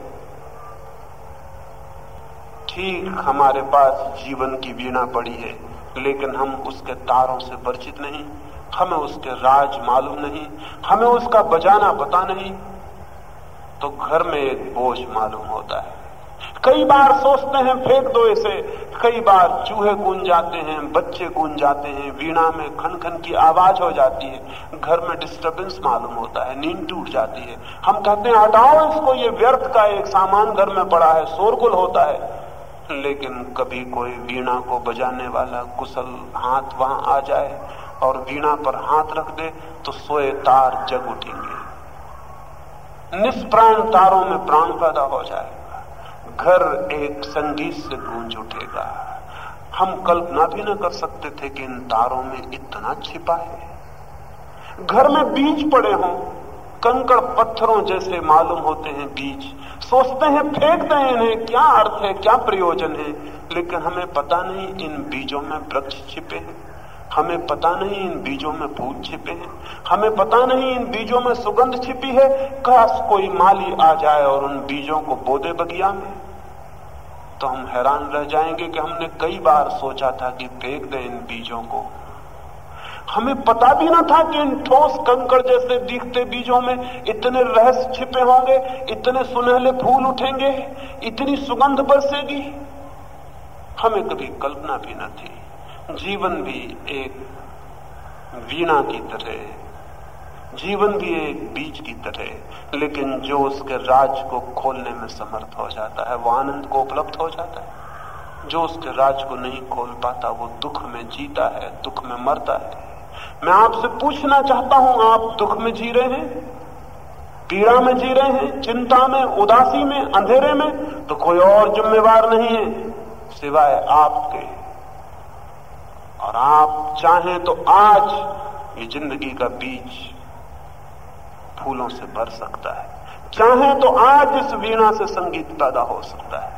S1: ठीक हमारे पास जीवन की वीणा पड़ी है, लेकिन हम उसके तारों से परिचित नहीं, हमें उसके राज मालूम नहीं, हमें उसका बजाना पता नहीं। तो घर में एक बोझ मालूम होता है। कई बार सोचते हैं, फेंक दो इसे। कई बार चूहे गूंज जाते हैं, बच्चे गूंज जाते हैं, वीणा में खन खन की आवाज़ हो जाती है। घर में डिस्टरबेंस मालूम होता है, नींद टूट जाती है। हम कहते हैं, हटाओ इसको, ये व्यर्थ का एक सामान घर में पड़ा है, शोरगुल होता है। लेकिन कभी कोई वीणा को बजाने वाला कुशल हाथ वहाँ आ जाए और वीणा पर हाथ रख दे तो सोए तार जग उठेंगे। निष्प्राण तारों में प्राण पैदा हो जाएगा घर एक संगीत से गूंज उठेगा। हम कल्पना भी न कर सकते थे कि इन तारों में इतना छिपा है। घर में बीज पड़े हों, कंकड़ पत्थरों जैसे मालूम होते हैं बीज। सोचते हैं, फेंकते हैं इन्हें, क्या अर्थ है, क्या प्रयोजन है? लेकिन हमें पता नहीं इन बीजों में वृक्ष छिपे हैं। हमें पता नहीं इन बीजों में फूल छिपे हैं। हमें पता नहीं इन बीजों में सुगंध छिपी है। काश कोई माली आ जाए और उन बीजों को बोदे बगिया में। तो हम हैरान रह जाएँगे कि हमने कई बार सोचा था कि फेंक दें इन बीजों को। हमें पता भी ना था कि इन ठोस कंकड़ जैसे दिखते बीजों में इतने रहस्य छिपे होंगे, इतने सुनहले फूल उठेंगे, इतनी सुगंध बरसेगी। हमें कभी कल्पना भी ना थी। जीवन भी एक वीणा की तरह जीवन भी एक बीज की तरह लेकिन जो उसके राज को खोलने में समर्थ हो जाता है, वो आनंद को उपलब्ध हो जाता है। जो उसके राज को नहीं खोल पाता, वो दुख में जीता है, दुख में मरता है। मैं आपसे पूछना चाहता हूँ, आप दुख में जी रहे हैं? पीड़ा में जी रहे हैं? चिंता में? उदासी में? अंधेरे में? तो कोई और जिम्मेवार नहीं है, सिवाय आपके। और आप चाहें तो आज ये ज़िंदगी का बीज फूलों से भर सकता है। चाहे तो आज इस वीणा से संगीत पैदा हो सकता है।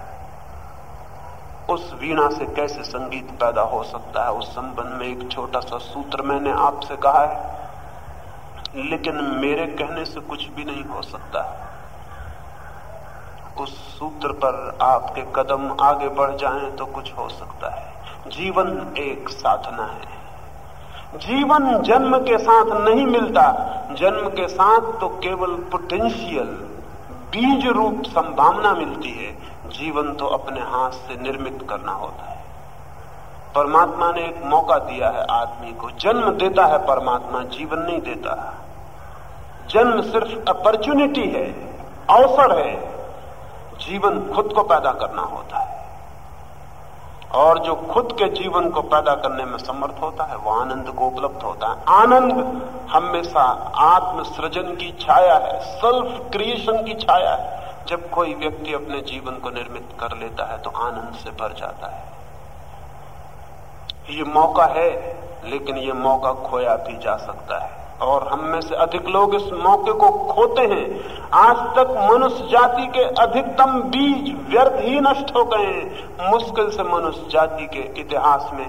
S1: उस वीणा से कैसे संगीत पैदा हो सकता है? उस संबंध में एक छोटा सा सूत्र मैंने आपसे कहा है, लेकिन मेरे कहने से कुछ भी नहीं हो सकता। उस सूत्र पर आपके कदम आगे बढ़ जाएँ तो कुछ हो सकता है। जीवन एक साधना है। जीवन जन्म के साथ नहीं मिलता। जन्म के साथ तो केवल पोटेंशियल बीज रूप संभावना मिलती है। जीवन तो अपने हाथ से निर्मित करना होता है। परमात्मा ने एक मौका दिया है आदमी को। जन्म देता है परमात्मा, जीवन नहीं देता। जन्म सिर्फ़ अपॉर्चुनिटी है, अवसर है। जीवन खुद को पैदा करना होता है। और जो खुद के जीवन को पैदा करने में समर्थ होता है, वो आनंद को उपलब्ध होता है। आनंद हमेशा आत्म सृजन की छाया है सेल्फ क्रिएशन की छाया है। जब कोई व्यक्ति अपने जीवन को निर्मित कर लेता है तो आनंद से भर जाता है। ये मौका है, लेकिन ये मौका खोया भी जा सकता है। और हम में से अधिक लोग इस मौके को खोते हैं। आज तक मनुष्य जाति के अधिकतम बीज व्यर्थ ही नष्ट हो गए हैं। मुश्किल से मनुष्य जाति के इतिहास में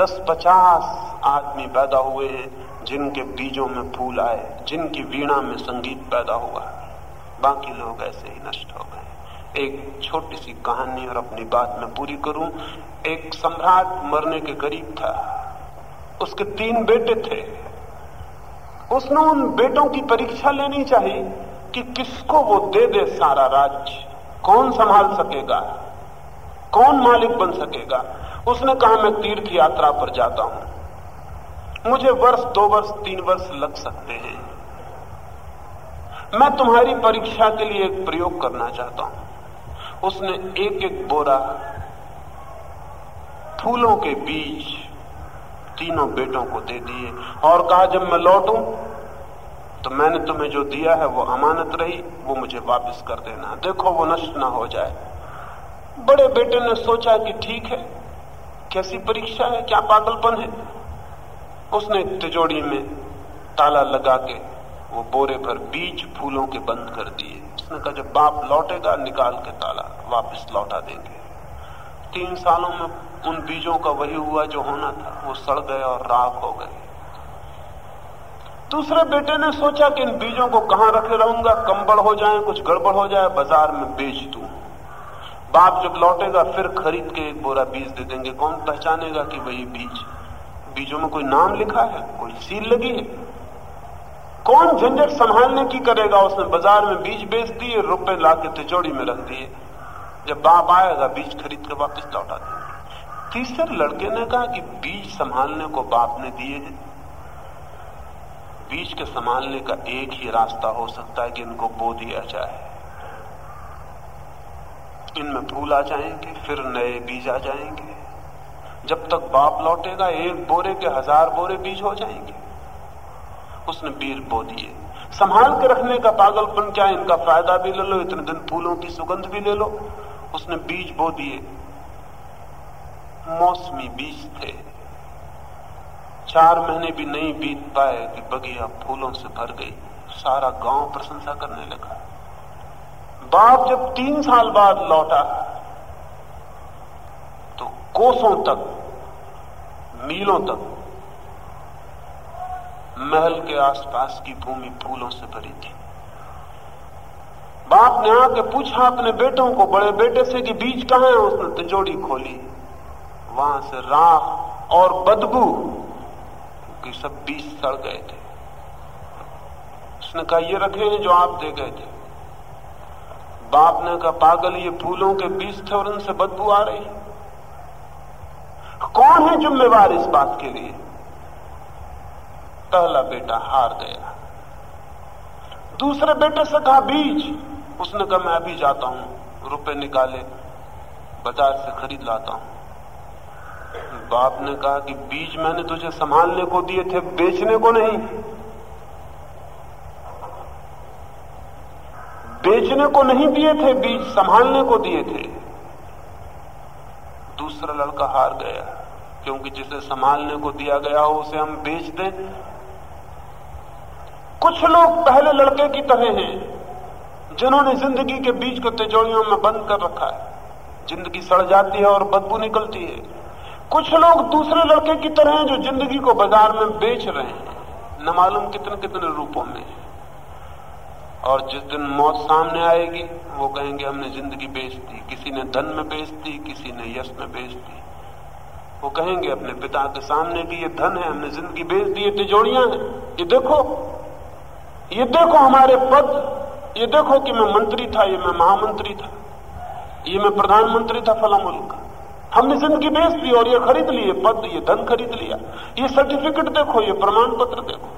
S1: 10-50 आदमी पैदा हुए हैं, जिनके बीजों में फूल आए, जिनकी वीणा में संगीत पैदा हुआ। बाकी लोग ऐसे ही नष्ट हो गए एक छोटी सी कहानी और अपनी बात में पूरी करूँ। एक सम्राट मरने के करीब था। उसके तीन बेटे थे। उसने उन बेटों की परीक्षा लेनी चाहिए कि किसको वो दे दे सारा राज्य। कौन संभाल सकेगा? कौन मालिक बन सकेगा? उसने कहा, मैं तीर्थ यात्रा पर जाता हूँ। मुझे वर्ष, दो वर्ष, तीन वर्ष लग सकते हैं। मैं तुम्हारी परीक्षा के लिए एक प्रयोग करना चाहता हूँ। उसने एक एक बोरा, फूलों के बीज तीनों बेटों को दे दिए और कहा, जब मैं लौटू तो मैंने तुम्हें जो दिया है, वो अमानत रही, वो मुझे वापस कर देना। देखो, वो नष्ट ना हो जाए। बड़े बेटे ने सोचा कि ठीक है, कैसी परीक्षा है, क्या पागलपन है। उसने तिजोड़ी में ताला लगा के वो बोरे पर बीज फूलों के बंद कर दिए। उसने कहा, जब बाप लौटेगा, निकाल के ताला वापस लौटा देंगे। तीन सालों में उन बीजों का वही हुआ जो होना था। वो सड़ गए और राख हो गए। दूसरे बेटे ने सोचा कि इन बीजों को कहाँ रखे रहूँगा कंबड़ हो जाए, कुछ गड़बड़ हो जाए, बाज़ार में बेच दू। बाप जब लौटेगा, फिर खरीद के एक बोरा बीज दे देंगे। कौन पहचानेगा कि वही बीज? बीजों में कोई नाम लिखा है? कोई सील लगी है? कौन झंझट संभालने की करेगा? उसने बाज़ार में बीज बेच दिए, रुपए ला के तिजोड़ी में रख दिए। जब बाप आएगा, बीज खरीद के वापस लौटा देंगे। तीसरे लड़के ने कहा कि बीज संभालने को बाप ने दिए बीज के संभालने का एक ही रास्ता हो सकता है कि इनको बो दिया जाए। इनमें फूल आ जाएँगे, फिर नए बीज आ जाएँगे। जब तक बाप लौटेगा, एक बोरे के हज़ार बोरे बीज हो जाएँगे। उसने बीज बो दिए। संभाल के रखने का पागलपन क्या? इनका फ़ायदा भी ले लो, इतने दिन फूलों की सुगंध भी ले लो। उसने बीज बो दिए। मौसमी बीज थे। चार महीने भी नहीं बीत पाए कि बगिया फूलों से भर गई। सारा गाँव प्रशंसा करने लगा। बाप जब तीन साल बाद लौटा तो कोसों तक, मीलों तक, महल के आसपास की भूमि फूलों से भरी थी। बाप ने आके पूछा अपने बेटों को, बड़े बेटे से कि बीज कहाँ है उसने तिजोड़ी खोली। वहाँ से राख और बदबू क्योंकि सब बीज सड़ गए थे। उसने कहा, ये रखे हैं जो आप दे गए थे। बाप ने कहा, पागल, ये फूलों के बीज थे और उनसे बदबू आ रही कौन है जिम्मेवार इस बात के लिए? पहला बेटा हार गया। दूसरे बेटे से कहा, बीज। उसने कहा, मैं अभी जाता हूँ, रुपए निकाले, बाज़ार से खरीद लाता हूँ। बाप ने कहा कि बीज मैंने तुझे संभालने को दिए थे, बेचने को नहीं। बेचने को नहीं दिए थे, बीज संभालने को दिए थे। दूसरा लड़का हार गया, क्योंकि जिसे संभालने को दिया गया हो, उसे हम बेच दें। कुछ लोग पहले लड़के की तरह हैं, जिन्होंने ज़िंदगी के बीज को तिजोड़ियों में बंद कर रखा है। ज़िंदगी सड़ जाती है और बदबू निकलती है। कुछ लोग दूसरे लड़के की तरह हैं जो ज़िंदगी को बाज़ार में बेच रहे हैं। न मालूम कितने कितने रूपों में। और जिस दिन मौत सामने आएगी, वो कहेंगे, हमने ज़िंदगी बेच दी। किसी ने धन में बेच दी, किसी ने यश में बेच दी। वो कहेंगे, अपने पिता के सामने भी ये धन है, हमने ज़िंदगी बेच दी, ये तिजोड़ियाँ हैं। ये देखो ये देखो हमारे पद। ये देखो कि मैं मंत्री था, ये मैं महामंत्री था। ये मैं प्रधानमंत्री था फला मुल्क हमने ज़िंदगी बेच दी और ये खरीद लिए पद, ये धन खरीद लिया। ये सर्टिफिकेट देखो, ये प्रमाण पत्र देखो।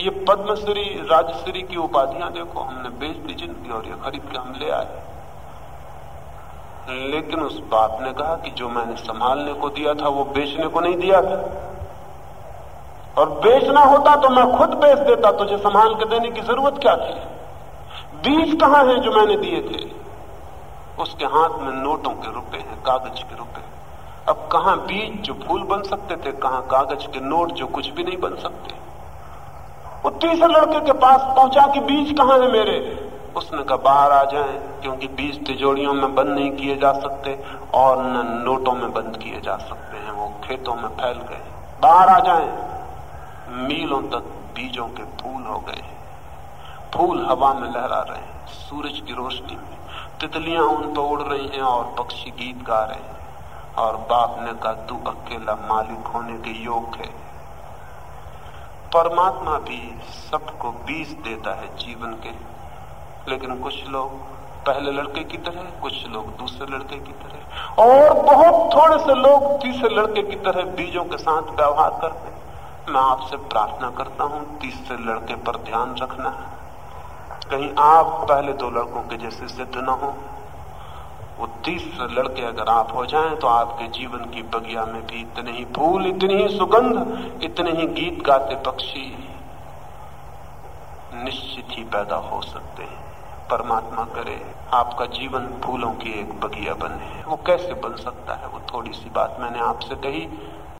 S1: ये पद्मश्री, राजश्री की उपाधियाँ देखो, हमने बेच दी ज़िंदगी और ये खरीद के हम ले आए। लेकिन उस बाप ने कहा कि जो मैंने संभालने को दिया था, वो बेचने को नहीं दिया था। और बेचना होता तो मैं खुद बेच देता, तुझे संभाल के देने की ज़रूरत क्या थी? बीज कहाँ है जो मैंने दिए थे? उसके हाथ में नोटों के रुपए हैं, कागज़ के रुपए अब कहा बीज जो फूल बन सकते थे, कहा कागज़ के नोट जो कुछ भी नहीं बन सकते। वो तीसरे लड़के के पास पहुँचा कि बीज कहाँ है मेरे? उसने कहा, बाहर आ जाए, क्योंकि बीज तिजोड़ियों में बंद नहीं किए जा सकते और न नोटों में बंद किए जा सकते हैं, वो खेतों में फैल गए बाहर आ जाए। मीलों तक बीजों के फूल हो गए फूल हवा में लहरा रहे हैं, सूरज की रोशनी में। तितलियाँ उन पर उड़ रही हैं और पक्षी गीत गा रहे हैं। और बाप ने कहा तू अकेला मालिक होने के योग है। परमात्मा भी सबको बीज देता है जीवन के। लेकिन कुछ लोग पहले लड़के की तरह, कुछ लोग दूसरे लड़के की तरह। और बहुत थोड़े से लोग तीसरे लड़के की तरह बीजों के साथ व्यवहार करते मैं आपसे प्रार्थना करता हूँ, तीसरे लड़के पर ध्यान रखना। कहीं आप पहले दो लड़कों के जैसे सिद्ध न हो। वो तीसरे लड़के अगर आप हो जाएँ तो आपके जीवन की बगिया में भी इतने ही फूल, इतनी ही सुगंध, इतने ही गीत गाते पक्षी निश्चित ही पैदा हो सकते हैं। परमात्मा करे, आपका जीवन फूलों की एक बगिया बने। वो कैसे बन सकता है? वो थोड़ी सी बात मैंने आपसे कही।